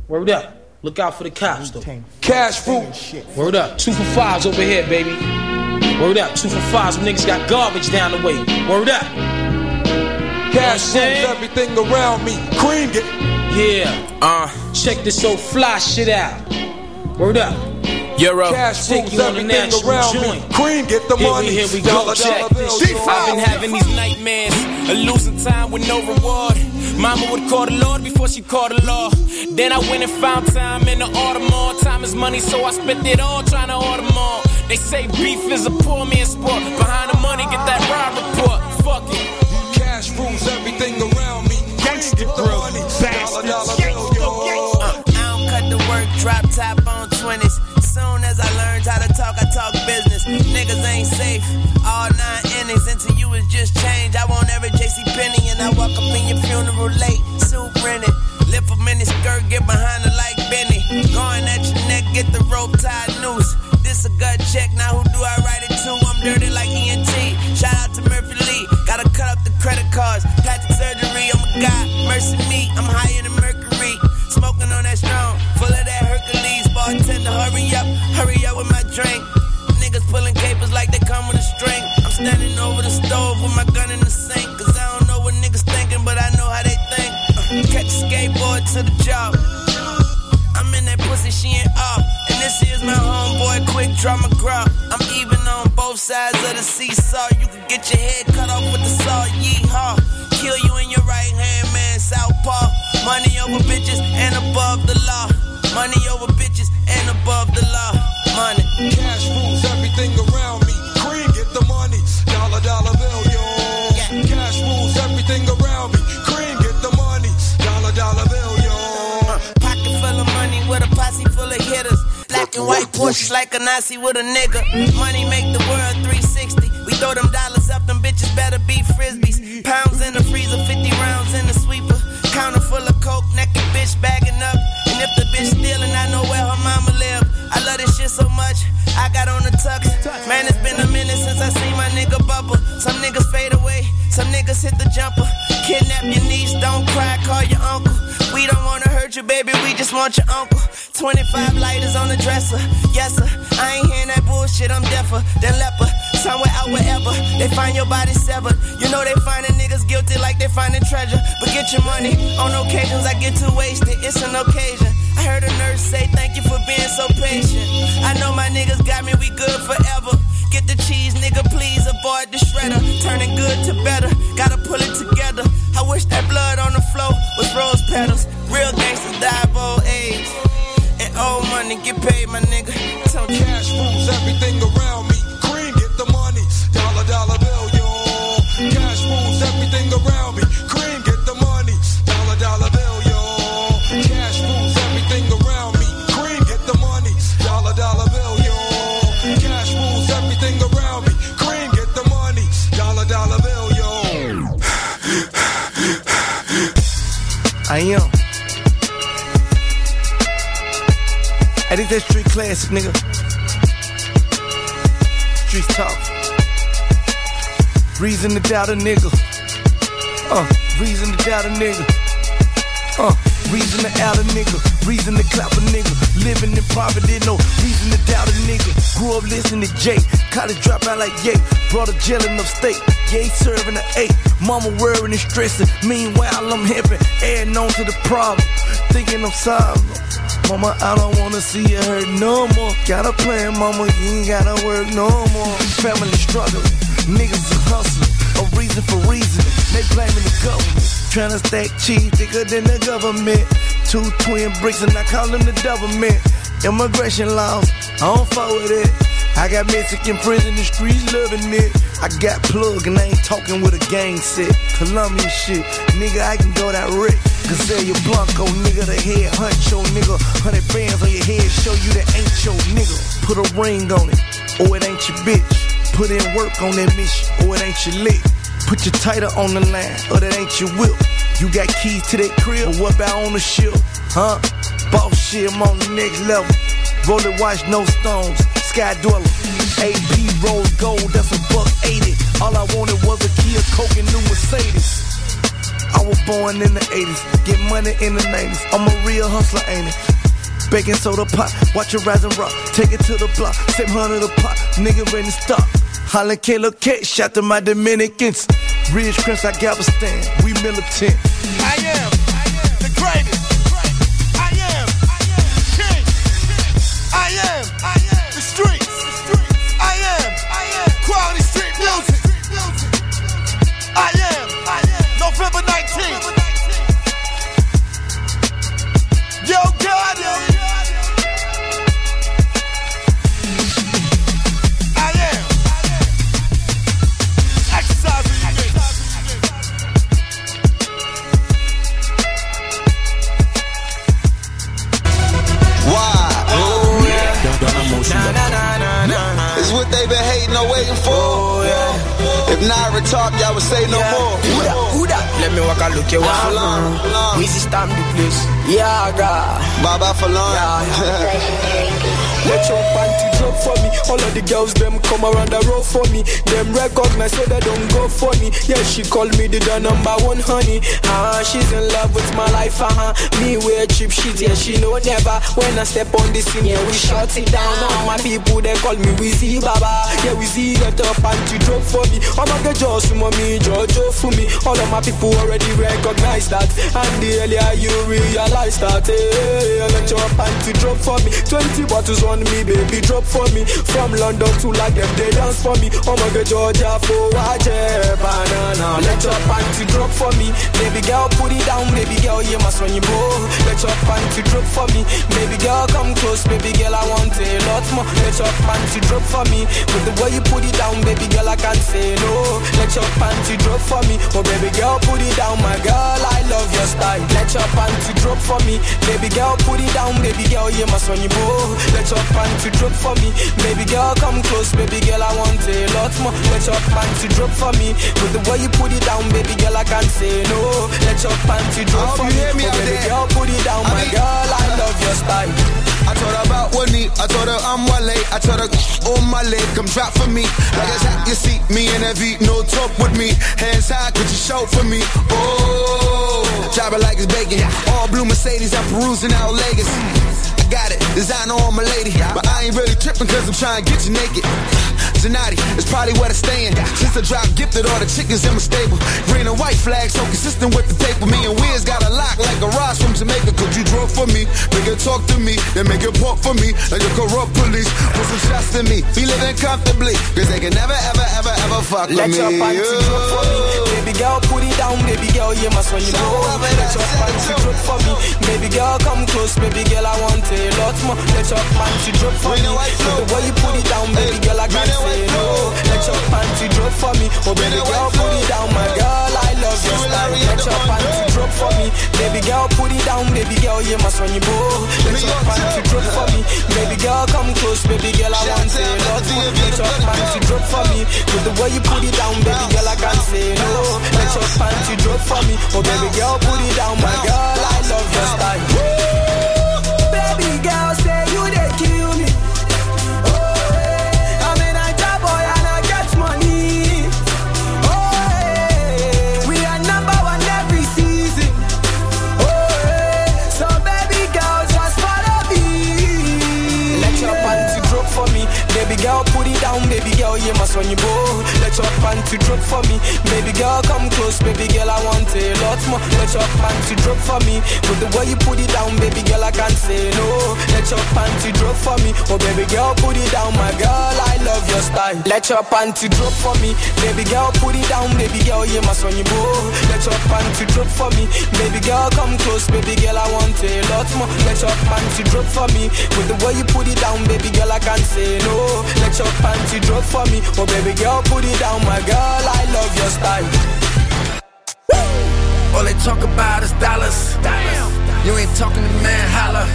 Word up. Look out for the cops, though. Cash fruit. Word up. Two for fives over here, baby. Word up. Two for fives. Them niggas got garbage down the way. Word up. Cash rules everything around me. Cream it. Yeah. Uh. Check this old fly shit out. Word up. Euro. Cash Take rules you on the everything around joint. me. Cream get the Here money. we, here we go. Dollar, Check dollar bill. I've been having these nightmares, a losing time with no reward. Mama would call the Lord before she called the law. Then I went and found time in the Audemars. Time is money, so I spent it all trying to order more. They say beef is a poor man's sport. Behind the money, get that ride report. Fuck it. Cash rules everything around me. Gangsta grill. Dollar, And up in your funeral late. Suit rented. Lift a mini skirt, get behind her like Benny. Going at your neck, get the rope tied noose. This a gut check, now who do I write it to? I'm dirty like to the job. I'm in that pussy, she ain't up. And this is my homeboy, quick draw McGraw. I'm even on both sides of the seesaw. You can get your head cut off with the saw, yeehaw. Kill you in your right hand, man, southpaw. Money over bitches and above the law. Money over bitches and above the law. Black and white Porsches like a Nazi with a nigga. Money make the world 360. We throw them dollars up, them bitches better be frisbees. Pounds in the freezer, 50 rounds in the sweeper. Counter full of coke, naked bitch bagging up. And if the bitch stealing, I know where her mama live. I love this shit so much, I got on the tux. Man, it's been a minute since I seen my nigga bubble. Some niggas fade away, some niggas hit the jumper. Kidnap your niece, don't cry, call your uncle. We don't wanna you, baby, we just want your uncle. 25 lighters on the dresser, yes sir. I ain't hearing that bullshit, I'm deafer than leper. somewhere out wherever. They find your body severed. You know they finding niggas guilty like they finding treasure. But get your money. On occasions I get too wasted. It's an occasion. I heard a nurse say thank you for being so patient. I know my niggas got me, we good forever. Get the cheese, nigga, please avoid the shredder. Turning good to better, gotta pull it together. I wish that blood on the floor was rose petals. Real gangsters die old age. And old money get paid, my nigga. Tell. Cash rules everything around me. I am. Hey, this that street classic, nigga. Streets talk. Reason to doubt a nigga. Uh, reason to doubt a nigga. Uh, reason to out a nigga. Reason to clap a nigga. Living in poverty, no reason to doubt a nigga. Grew up listening to Jay. College dropout like Ye. Brought a jail in upstate. Ye serving a eight. Mama worrying and stressing. Meanwhile, I'm helping. Adding on to the problem. Thinking I'm solving. Mama, I don't wanna see you hurt no more. Got a plan, mama, you ain't gotta work no more. Family struggling, niggas are hustling. A reason for reason, they blaming the government. Tryna stack cheese thicker than the government. Two twin bricks and I call them the government. Immigration laws, I don't fuck with it. I got Mexican prison, the streets loving it. I got plug and I ain't talking with a gang set. Colombian shit, nigga, I can go that Rick. Gazelle Blanco, nigga, the head huncho, nigga. Hundred bands on your head, show you that ain't your nigga. Put a ring on it, or it ain't your bitch. Put in work on that mission, or it ain't your lick. Put your title on the line, or that ain't your will. You got keys to that crib, or what about on the ship? Huh? Boss shit, I'm on the next level. Rolling watch, no stones. Sky dweller. AP roll gold, that's a buck 80. All I wanted was a Kia Coke and new Mercedes. I was born in the 80s, get money in the 90s. I'm a real hustler, ain't it? Baking soda pot, watch it rise and rock. Take it to the block, 700 a pot, nigga ready to stop. Holla Kalo K, shot to my Dominicans. Ridge Crest, I Galveston, we militant. I look at what ah, Falon, Falon. Easy stamp the place. Yeah, God. Baba Falon. Let your panty drop for me. All of the girls them come around the road for me. Them recognize so they don't go for me. Yeah, she called me the, number one honey. Ah, she's in love with my life. Uh huh. Me wear cheap shit. Yeah, she know never. When I step on the scene, yeah, we shut it down. All my people they call me Wizzy Baba. Yeah, Wizzy let her panty drop for me. All my girls just mommy Jojo for me. All of my people already recognize that. And the earlier you realize that, hey, let your panty drop for me. 20 bottles on me, baby, drop for me. From London to like them, they dance for me. Oh my god, Georgia for watch banana. Let your panty drop for me. Baby girl, put it down, baby girl, yeah, my son, you bow. Let your panty drop for me. Baby girl, come close, baby girl, I want a lot more. Let your panty drop for me. With the way you put it down, baby girl, I can't say no. Let your panty drop for me. Oh, baby girl, put it down, my girl, I love your style. Let your panty drop for me. Baby girl, put it down, baby girl, yeah, my son, you bow. Let your panty drop for me. Baby girl, come close, baby girl, I want a lot more. Let your panty drop for me. With the way you put it down, baby girl, I can't say no. Let your panty drop for me. me Oh, baby there. girl, put it down, my girl, I love your style. I told her about Winnie, I told her I'm Wale, I told her on my leg, come drop for me. Like it's at your seat, me and Evie, no talk with me. Hands high, could you show for me? Oh, drop it like it's bacon. All blue Mercedes, I'm perusing out Vegas. Got it, designer on my lady. But I ain't really tripping cause I'm trying to get you naked. Zanati is probably where to staying. Since I dropped gifted all the chickens in my stable. Green and white flag so consistent with the paper. Me and Wiz got a lock like a Ross from Jamaica. Could you draw for me? Make it talk to me, then make it walk for me. Like a corrupt police. Put some shots to me. Be living comfortably. Cause they can never, ever, ever, ever fuck Let with me. your panty drop for me. Baby girl, put it down. Baby girl, you must when you know. Let your panty drop for me. Baby girl, come close. Baby girl, I want a lot more. Let your panty drop for me. The way you put it down, baby girl, I can't say no. Let your panty drop for me. Oh, baby girl, put it down, my girl. I love your style. Let your panty drop for me. Baby girl, put it down. Baby girl, you must when you go. Let your panty drop for me. Baby girl, come close. Baby girl, I want a lot more. Let your panty drop for me. With the way you put it down, baby girl, I can't say no. Let your panty drop for me. Oh, baby girl, put it down, my girl. I love your style. Baby girl, you must when you go. Let your panty drop for me, baby girl, come close, baby girl, I want a lot more. Let your panty drop for me, with the way you put it down, baby girl, I can't say no. Let your panty drop for me, oh baby girl, put it down, my girl, I love your style. Let your panty drop for me, baby girl, put it down, baby girl, you must when you go. Let your panty drop for me, baby girl, come close, baby girl, I want a lot more. Let your panty drop for me, with the way you put it down, baby girl, I can't say no. Let your panty drop for me, oh baby girl, put it down, my girl, I love your style. All they talk about is dollars. You ain't talking to man, holla.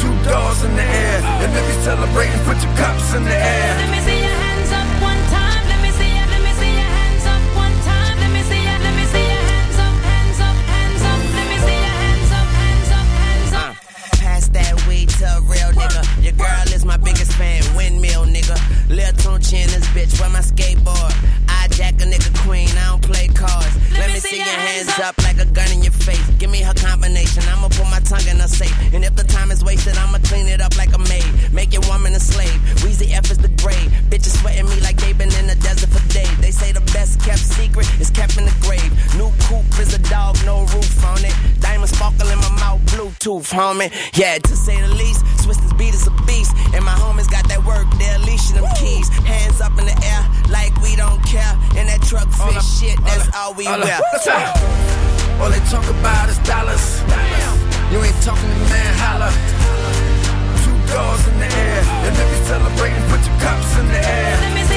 Two doors in the air. And if you celebrating, put your cups in the air. Your girl is my biggest fan. Windmill nigga. Lil Tunechi in this bitch. Where my skateboard? I jack a nigga queen. I don't play cards. Let, me see your hands up like a gun in your face. Give me her combination. I'ma put my tongue in her safe. And if the time is wasted, I'ma clean it up like a maid. Make your woman a slave. Weezy F is the grave. Bitches sweating me like they been in the desert for days. They say the best kept secret is kept in the grave. New coupe is a dog, no roof on it. Diamond sparkle in my mouth, Bluetooth, homie. Yeah, to say the least, Swister's beat is a beast. And my homies got that work, they're leashing them keys. Hands up in the air, like we don't care. And that truck fit shit, that's all we Hold wear. All they talk about is dollars. You ain't talking to man, holla. Two doors in the air. And if you celebrating, put your cups in the air.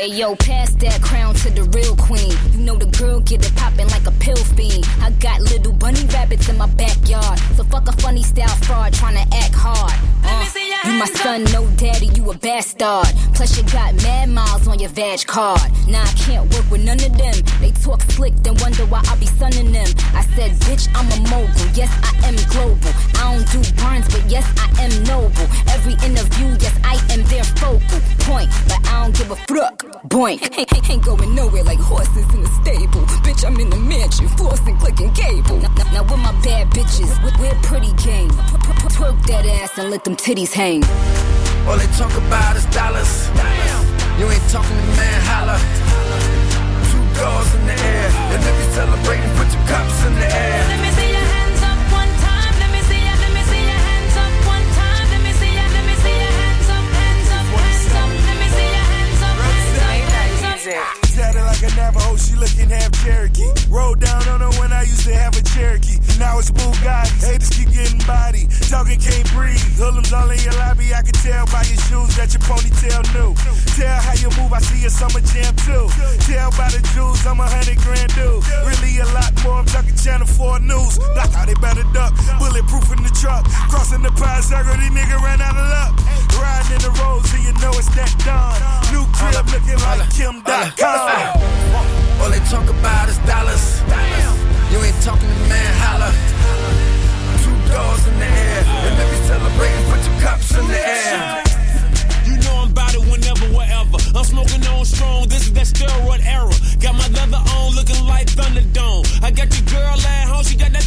Hey yo, pass that crown to the real queen. You know the girl get it poppin' like a pill fiend. I got little bunny rabbits in my backyard. So fuck a funny style fraud tryna act hard. Uh, you my son, no daddy, you a bastard. Plus you got mad miles on your vag card. Nah, I can't work with none of them. They talk slick, then wonder why I be sunning them. I said, bitch, I'm a mogul. Yes, I am global. I don't do burns, but yes, I am noble. Every interview, yes, I am their focal point. But I don't give a fuck. Boink. Ain't, ain't going nowhere like horses in a stable. Bitch, I'm in the mansion, flossing, clicking cable. Now, now, now with my bad bitches, we're, we're pretty game. Twerk that ass and let them titties hang. All they talk about is dollars. You ain't talking to man, holla. Two doors in the air. And if you celebrating, put your cups in the air. Tatted like a Navajo, she looking half Cherokee. Rolled down on her when I used to have a Cherokee. Now it's Bugatti. Haters keep getting body. Talking can't breathe. Hoodlums all in your lobby. I can tell by your shoes that your ponytail new. Tell how you move. I see a summer jam too. Tell by the jewels I'm a hundred grand dude. Really a lot more. I'm talking Channel 4 News. Like how they better duck. Bulletproof in the truck. Crossing the pie circle. These niggas ran out of luck. Riding in the road so you know it's that dawn. New crib looking like Kim Dotcom. All they talk about is dollars. You ain't talking to man, holla. Two doors in the air. And let me celebrate and put your cups in the air. You know I'm about it whenever, wherever. I'm smoking on strong, this is that steroid era. Got my leather on, looking like Thunderdome. I got your girl at home, she got that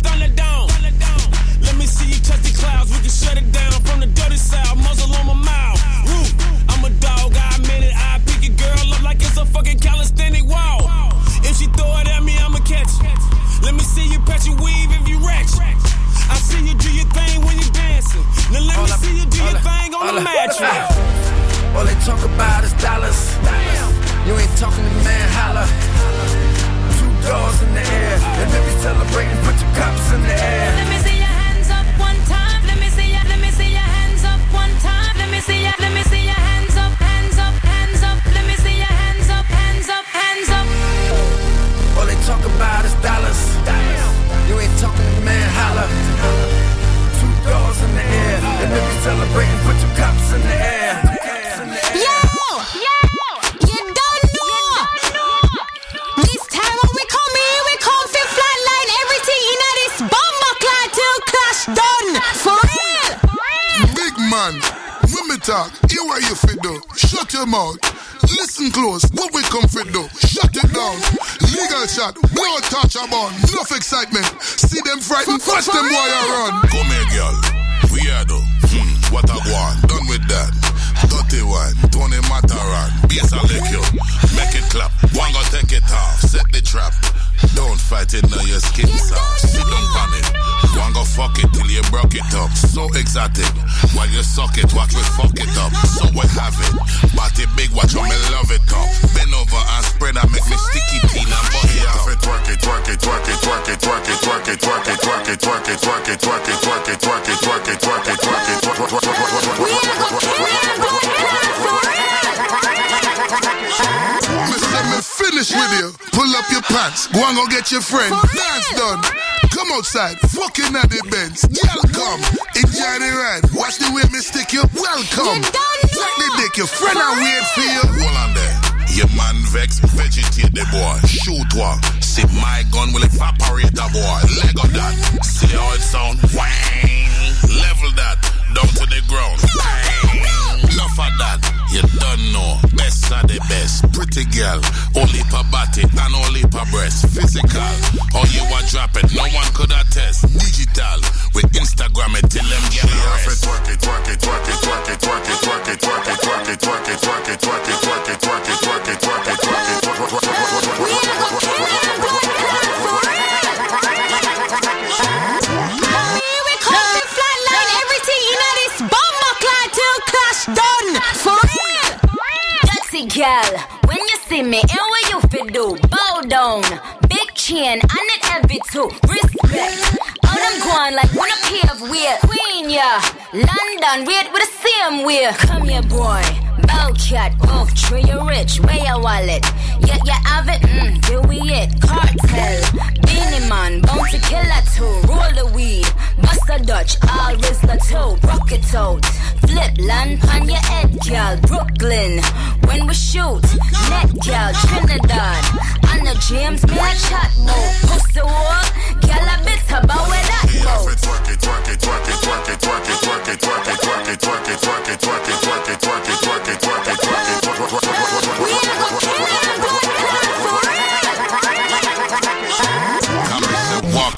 talk about is dollars. You ain't talking to man, holla. Two doors in the air, and if you celebrating, put your cups in the air. Let me see your hands up one time. Let me see your, let me see your hands up one time. Let me see your, let me see your hands up, hands up, hands up. Let me see your hands up, hands up, hands up. All they talk about is dollars. You ain't talking to man, holla. Two doors in the air, and if you celebrating, put your talk, hear what you fit do. Shut your mouth. Listen close, what we come fit do. Shut it down. Legal shot, blow touch about. Enough excitement. See them frightened, watch them boy a run. Come here, girl. We Weirdo. Hmm, what a one. Done with that. Dirty one. Tony Matterhorn. Bass a lick you. Make it clap. One go take it off. Set the trap. Don't fight it, now your skin soft. Sit down on it. One go fuck it till you broke it up. So exotic. While you suck it, watch me fuck it up. So we have it. Body big, watch how me love it up. Bend over and spread and make me sticky teen and body off it. Twerk it, twerk it, twerk it, twerk it, twerk it, twerk it, twerk it, twerk it, twerk it, twerk it, twerk it, twerk it, twerk it, twerk it, twerk it, twerk it, twerk it, twerk me finish with you. Pull up your pants. Go and go get your friend. Dance done. Come outside. Fucking at the Benz. Girl, come. Enjoy the ride. Watch the way me stick you. Welcome. Take the dick. Your friend I wait for you. Hold on there. Your man vex, vegetate the boy. Shoot one. See my gun will evaporate the boy. Leg of that. See how it sound? Wang. Level that. Down to the ground. Bang. Of that. You don't know. Best of the best. Pretty girl. Only per body and only per breast. Physical. all you a dropping. No one could attest. Digital. With Instagram it till them get a rest. Twerk it, twerk it, twerk it, twerk it, twerk it, twerk it, twerk it, twerk it, twerk it, twerk it, twerk it, twerk it, twerk it, twerk it, twerk it, twerk it, when you see me, and what you fit do? Bow down, big chin, I need every too. Respect. All them going like wanna pave way. Queen, yeah. London, read with the same way. Come here, boy. Bowcat, oak tree, you rich. Where your wallet? Yeah, you have it. Mm, here we it. Cartel, Beenie Man, Bounty Killer too. Roll the weed, bust a Dutch, all Rizla too. Rock it out, flip land on your head, girl. Brooklyn, when we shoot, net girl, Trinidad. On the James, me like shot mode. Pussy war, girl a bit about where that. Twerk it, twerk it, twerk it, twerk it, twerk it, twerk it, twerk it, twerk it, twerk it, twerk it, twerk it, twerk it, twerk it, twerk it, twerk it, twerk it, twerk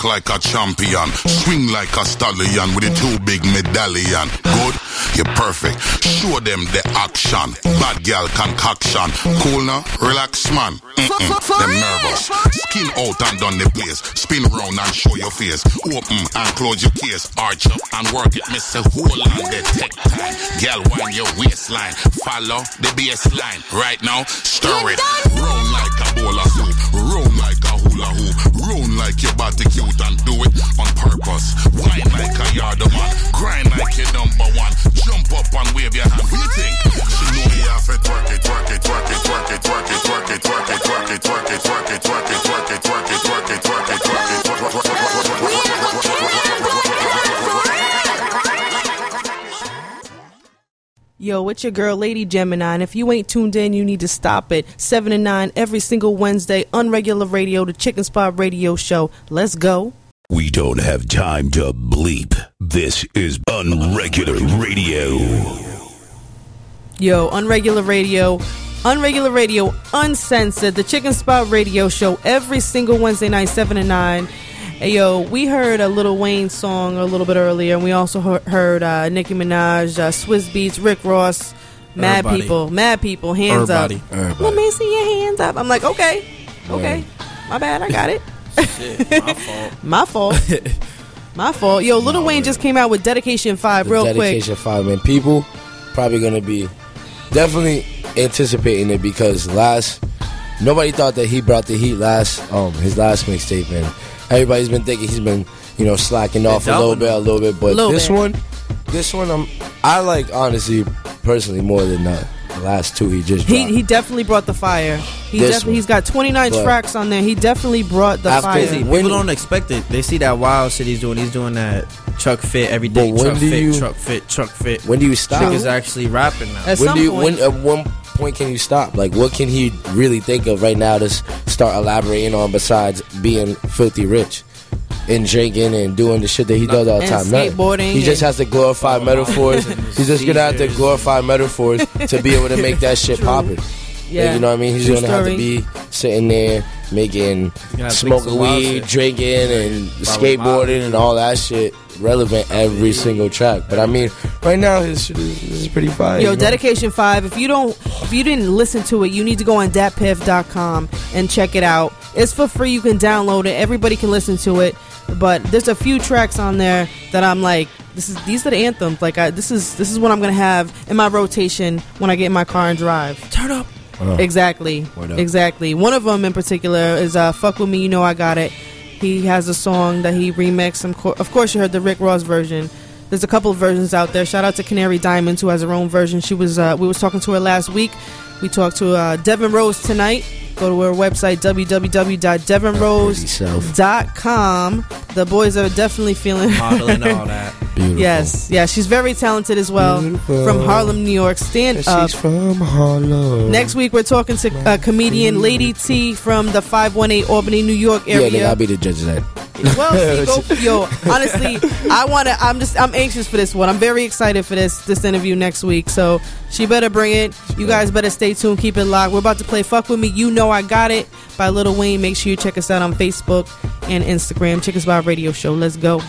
like a champion, swing like a stallion with a two big medallion. Good, you're perfect. Show them the action. Bad girl concoction. Cool now, relax man. Mm-mm, them nervous. Skin out and down the place. Spin round and show your face. Open and close your case. Arch up and work it. Miss a hold on the tech time. Girl, wind your waistline. Follow the baseline. Right now, stir it. Round like a hula hoop. Round like your body cute and do it on purpose. Wine like a yard man. Grind like your number one. Jump up and wave your hand. What you think? She know to twerk it, twerk it, twerk it, twerk it, twerk it, twerk it, twerk it, twerk it, twerk it, twerk it, twerk it, twerk it, twerk it, twerk it, Yo, it's your girl, Lady Gemini, and if you ain't tuned in, you need to stop it. 7 and 9 every single Wednesday, Unregular Radio, the Chicken Spot Radio Show. Let's go. We don't have time to bleep. This is Unregular Radio. Yo, Unregular Radio, Unregular Radio, Uncensored, the Chicken Spot Radio Show, every single Wednesday night, 7 and 9. Hey, yo, we heard a Lil Wayne song a little bit earlier, and we also he- heard uh, Nicki Minaj, uh, Swizz Beatz, Rick Ross, Mad Everybody. People, Mad People, hands Everybody. up. Everybody. Let me see your hands up. I'm like, okay, okay, my bad, I got it. my fault. My fault. My fault. Yo, Lil Wayne just came out with Dedication 5 real quick. Dedication five man. People, probably gonna be definitely anticipating it because last nobody thought that he brought the heat last um his last mixtape and everybody's been thinking he's been you know slacking off a little bit a little bit but Little this bit. one this one I'm I like honestly personally more than the last two he just dropped. He he definitely brought the fire. He This definitely one. he's got 29 But- tracks on there. He definitely brought the fire. See, people don't expect it. They see that wild shit he's doing. He's doing that truck fit every day. But when Truck do fit, you- truck fit, truck fit. when do you stop? Niggas actually rapping now. when do you when at one point can you stop? Like what can he really think of right now to start elaborating on besides being filthy rich? And drinking and doing the shit that he does all the time. Nothing. skateboarding He just has to glorify oh, metaphors. He's just gonna have to glorify metaphors to be able to make that shit poppin'. Yeah. you know what I mean? He's True gonna have to be sitting there making smoking weed, shit. drinking, and Probably skateboarding and all that shit relevant every single track. But I mean, right now his shit is, is pretty fire. Yo, you know? dedication five. If you don't, if you didn't listen to it, you need to go on datpiff.com and check it out. It's for free. You can download it. Everybody can listen to it. But there's a few tracks on there that I'm like, this is these are the anthems. Like, I, this is this is what I'm gonna have in my rotation when I get in my car and drive. Turn up. Uh, exactly. Exactly. One of them in particular is uh, "Fuck with Me, You Know I Got It." He has a song that he remixed. Some co- Of course, you heard the Rick Ross version. There's a couple of versions out there. Shout out to Canary Diamonds who has her own version. She was uh, we was talking to her last week. We talked to uh, Devin Rose tonight. Go to our website www.devinrose.com. The boys are definitely feeling Modeling all that. Beautiful. Yes, yeah, she's very talented as well. Beautiful. From Harlem, New York. Stand She's up. She's from Harlem. Next week, we're talking to uh, comedian Lady T from the 518 Albany, New York area. Yeah, area. nigga, I'll be the judge of that. well, see, go, yo, honestly, I want to. I'm just. I'm anxious for this one. I'm very excited for this this interview next week. So she better bring it. You guys better stay tuned. Keep it locked. We're about to play "Fuck with Me." You know I got it by Lil Wayne. Make sure you check us out on Facebook and Instagram. Check us out Radio Show. Let's go. You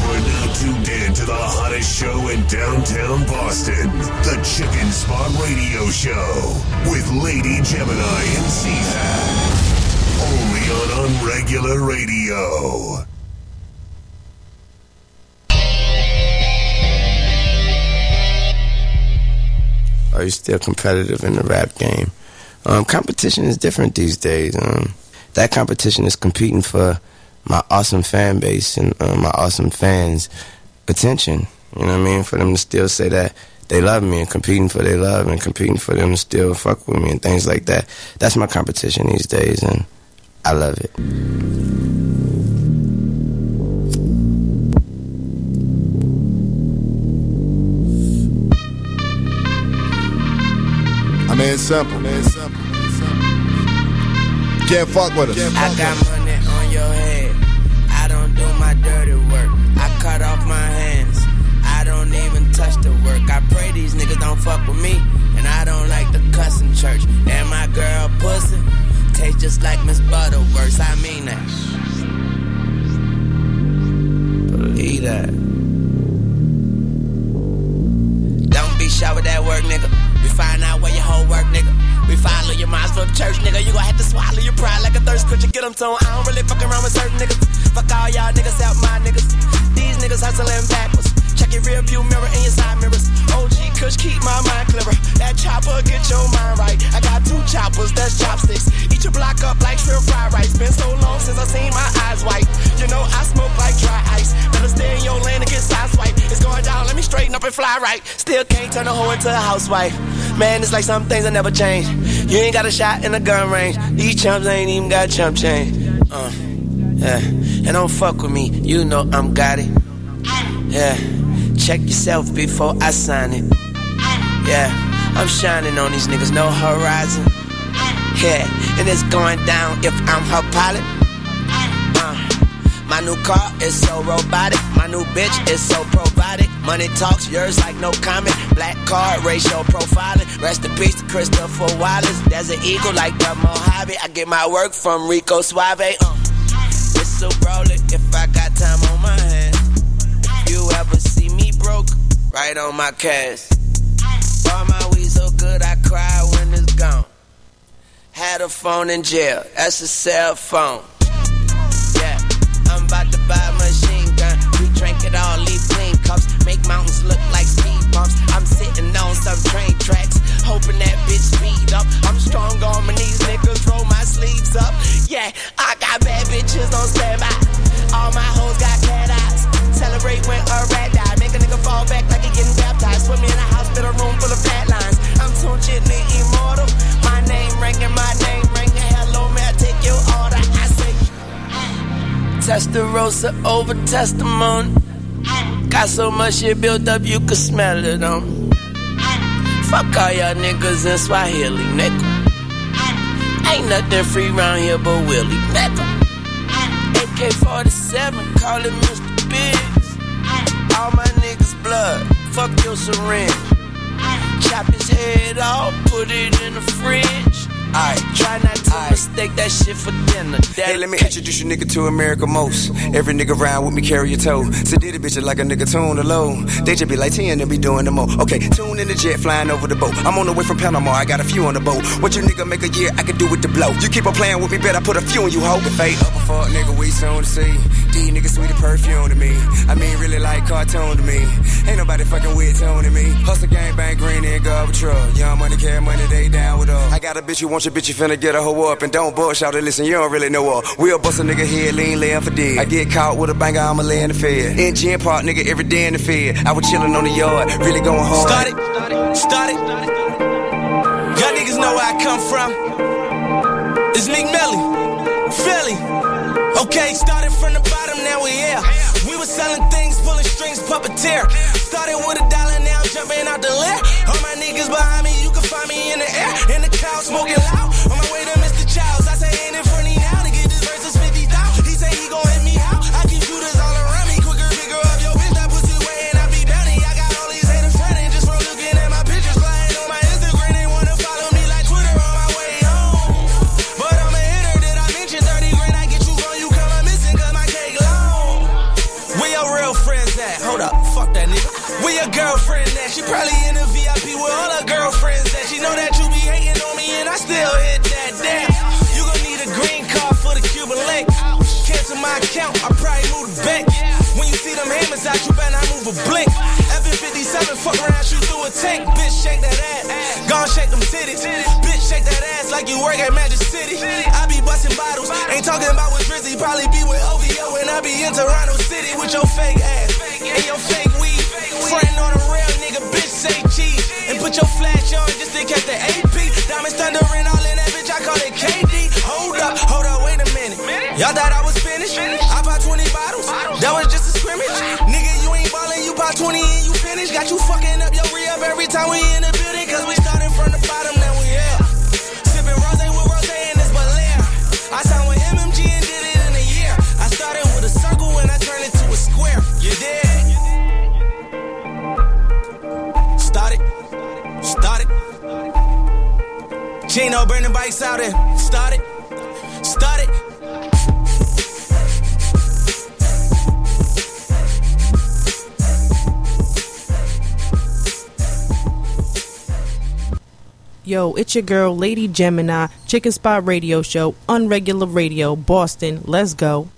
are now tuned in to the hottest show in downtown Boston, the Chicken Spot Radio Show with Lady Gemini and Caesar. Only on Unregular Radio. Are you still competitive in the rap game? Um, competition is different these days. Um, that competition is competing for my awesome fan base and uh, my awesome fans' attention. You know what I mean? For them to still say that they love me and competing for their love and competing for them to still fuck with me and things like that. That's my competition these days, and I love it. It's simple. Can't fuck with us. I got money on your head. I don't do my dirty work. I cut off my hands. I don't even touch the work. I pray these niggas don't fuck with me. And I don't like the cuss in church. And my girl pussy tastes just like Miss Butterworth. I mean that. Believe that. Don't be shy with that work, nigga. Find out where your whole work, nigga. We follow your minds for church, nigga. You gon' have to swallow your pride like a thirst quencher. Get them tone. I don't really fuck around with certain niggas. Fuck all y'all niggas out my niggas. These niggas hustling backwards. Check your rear view mirror and your side mirrors. OG Kush, keep my mind clearer. That chopper, get your mind right. I got two choppers, that's chopsticks. Eat your block up like shrimp fried rice. Been so long since I seen my eyes white. You know I smoke like dry ice. Better stay in your lane and get sideswiped. It's going down, let me straighten up and fly right. Still can't turn a hoe into a housewife. Man, it's like some things that never change. You ain't got a shot in the gun range. These chumps ain't even got chump change. Uh, yeah. And don't fuck with me, you know I'm got it. Yeah. Check yourself before I sign it. Yeah. I'm shining on these niggas, no horizon. Yeah. And it's going down if I'm her pilot. Uh, my new car is so robotic. My new bitch is so provided. Money talks, yours like no comment. Black card, racial profiling. Rest in peace to Christopher Wallace. An eagle like the Mojave. I get my work from Rico Suave. Uh. It's so rolling if I got time on my hands you ever see me broke, right on my cash. Why my weed so good, I cry when it's gone. Had a phone in jail, that's a cell phone. Yeah, I'm about to buy a machine gun. We drink it all, leave clean cups, make mountains look like speed bumps. I'm sitting on some train tracks, hoping that bitch speed up. I'm strong on my knees, niggas roll my sleeves up. Yeah, I got bad bitches on standby. All my hoes got bad eyes. Celebrate when a rat die. Make a nigga fall back like he getting baptized. Put me in a hospital room full of lines. I'm too gently immortal. My name ringing, my name ringing. Hello, may I take your order? I say, Testarossa over testimony. Got so much shit built up, you can smell it on Fuck all y'all niggas in Swahili, nigga. Ain't nothing free round here but Willie, nigga. AK 47, call it Mr. Biggs. All my niggas blood, fuck your syringe. Chop his head off, put it in the fridge. Alright, try not to mistake that shit for dinner. Hey, let me introduce you nigga to America most. Every nigga round with me carry a toe. So did a bitch like a nigga tune alone. They just be like 10 and be doing the mo. Okay, tune in the jet flying over the boat. I'm on the way from Panama, I got a few on the boat. What you nigga make a year, I can do with the blow. You keep on playing with me, bet I put a few on you, hoe. Fade up a fuck nigga, we soon to see. These niggas sweet as perfume to me. I mean, really like cartoon to me. Ain't nobody fucking with tune to me. Hustle gang bang green and garbage truck. Young money, care money, they down with us. I got a bitch you want your bitch, you finna get a hoe up. And don't bullshit out listen, you don't really know her. We'll bust a nigga head, lean, laying for dead. I get caught with a banger, I'ma lay in the fed. In gym park, nigga, every day in the fed. I was chillin' on the yard, really going hard. Started, started. Y'all niggas know where I come from. It's Nick Melly, Philly. Okay, started from the bottom, now we here. We was selling things, pulling strings, puppeteer. Started with a dollar, now jumping out the lair. All my niggas behind me, you can find me in the air. In the cloud, smoking loud. On my way to Mr. Childs, I say, ain't it funny now to get this versus 50 down. He say he gon' hit me out. I keep shooters all around me, quicker, bigger up your bitch. That pussy way and I be bounty. I got all these haters fronting just from looking at my pictures. Flying on my Instagram, they wanna follow me like Twitter on my way home. But I'm a hitter, did I mention 30 grand? I get you gone, you come up missing cause my cake long. Where your real friends at? Hold up, fuck that nigga. Where your girlfriend at? She probably in the VIP with all her girlfriends at. She know that you be hating on me and I still hit that damn. You gon' need a green card for the Cuban link. Cancel my account, I probably move the bank. When you see them hammers out, you better not move a blink. F57, fuck around, shoot through a tank. Bitch, shake that ass. Gone shake them titties. Bitch, shake that ass like you work at Magic City. I be busting bottles, ain't talking about with Drizzy. Probably be with OVO and I be in Toronto City with your fake ass and your fake. Frontin' on a real nigga, bitch, say cheese. And put your flash on just to catch the AP. Diamonds thundering all in that bitch, I call it KD. Hold up, hold up, wait a minute. Y'all thought I was finished? I bought 20 bottles, that was just a scrimmage. Nigga, you ain't ballin', you bought 20 and you finished. Got you fucking up your re every time we in the building, cause we started Gino burning bikes out there. Started, started. Yo, it's your girl, Lady Gemini, Chickenspot Radio Show, Unregular Radio, Boston. Let's go.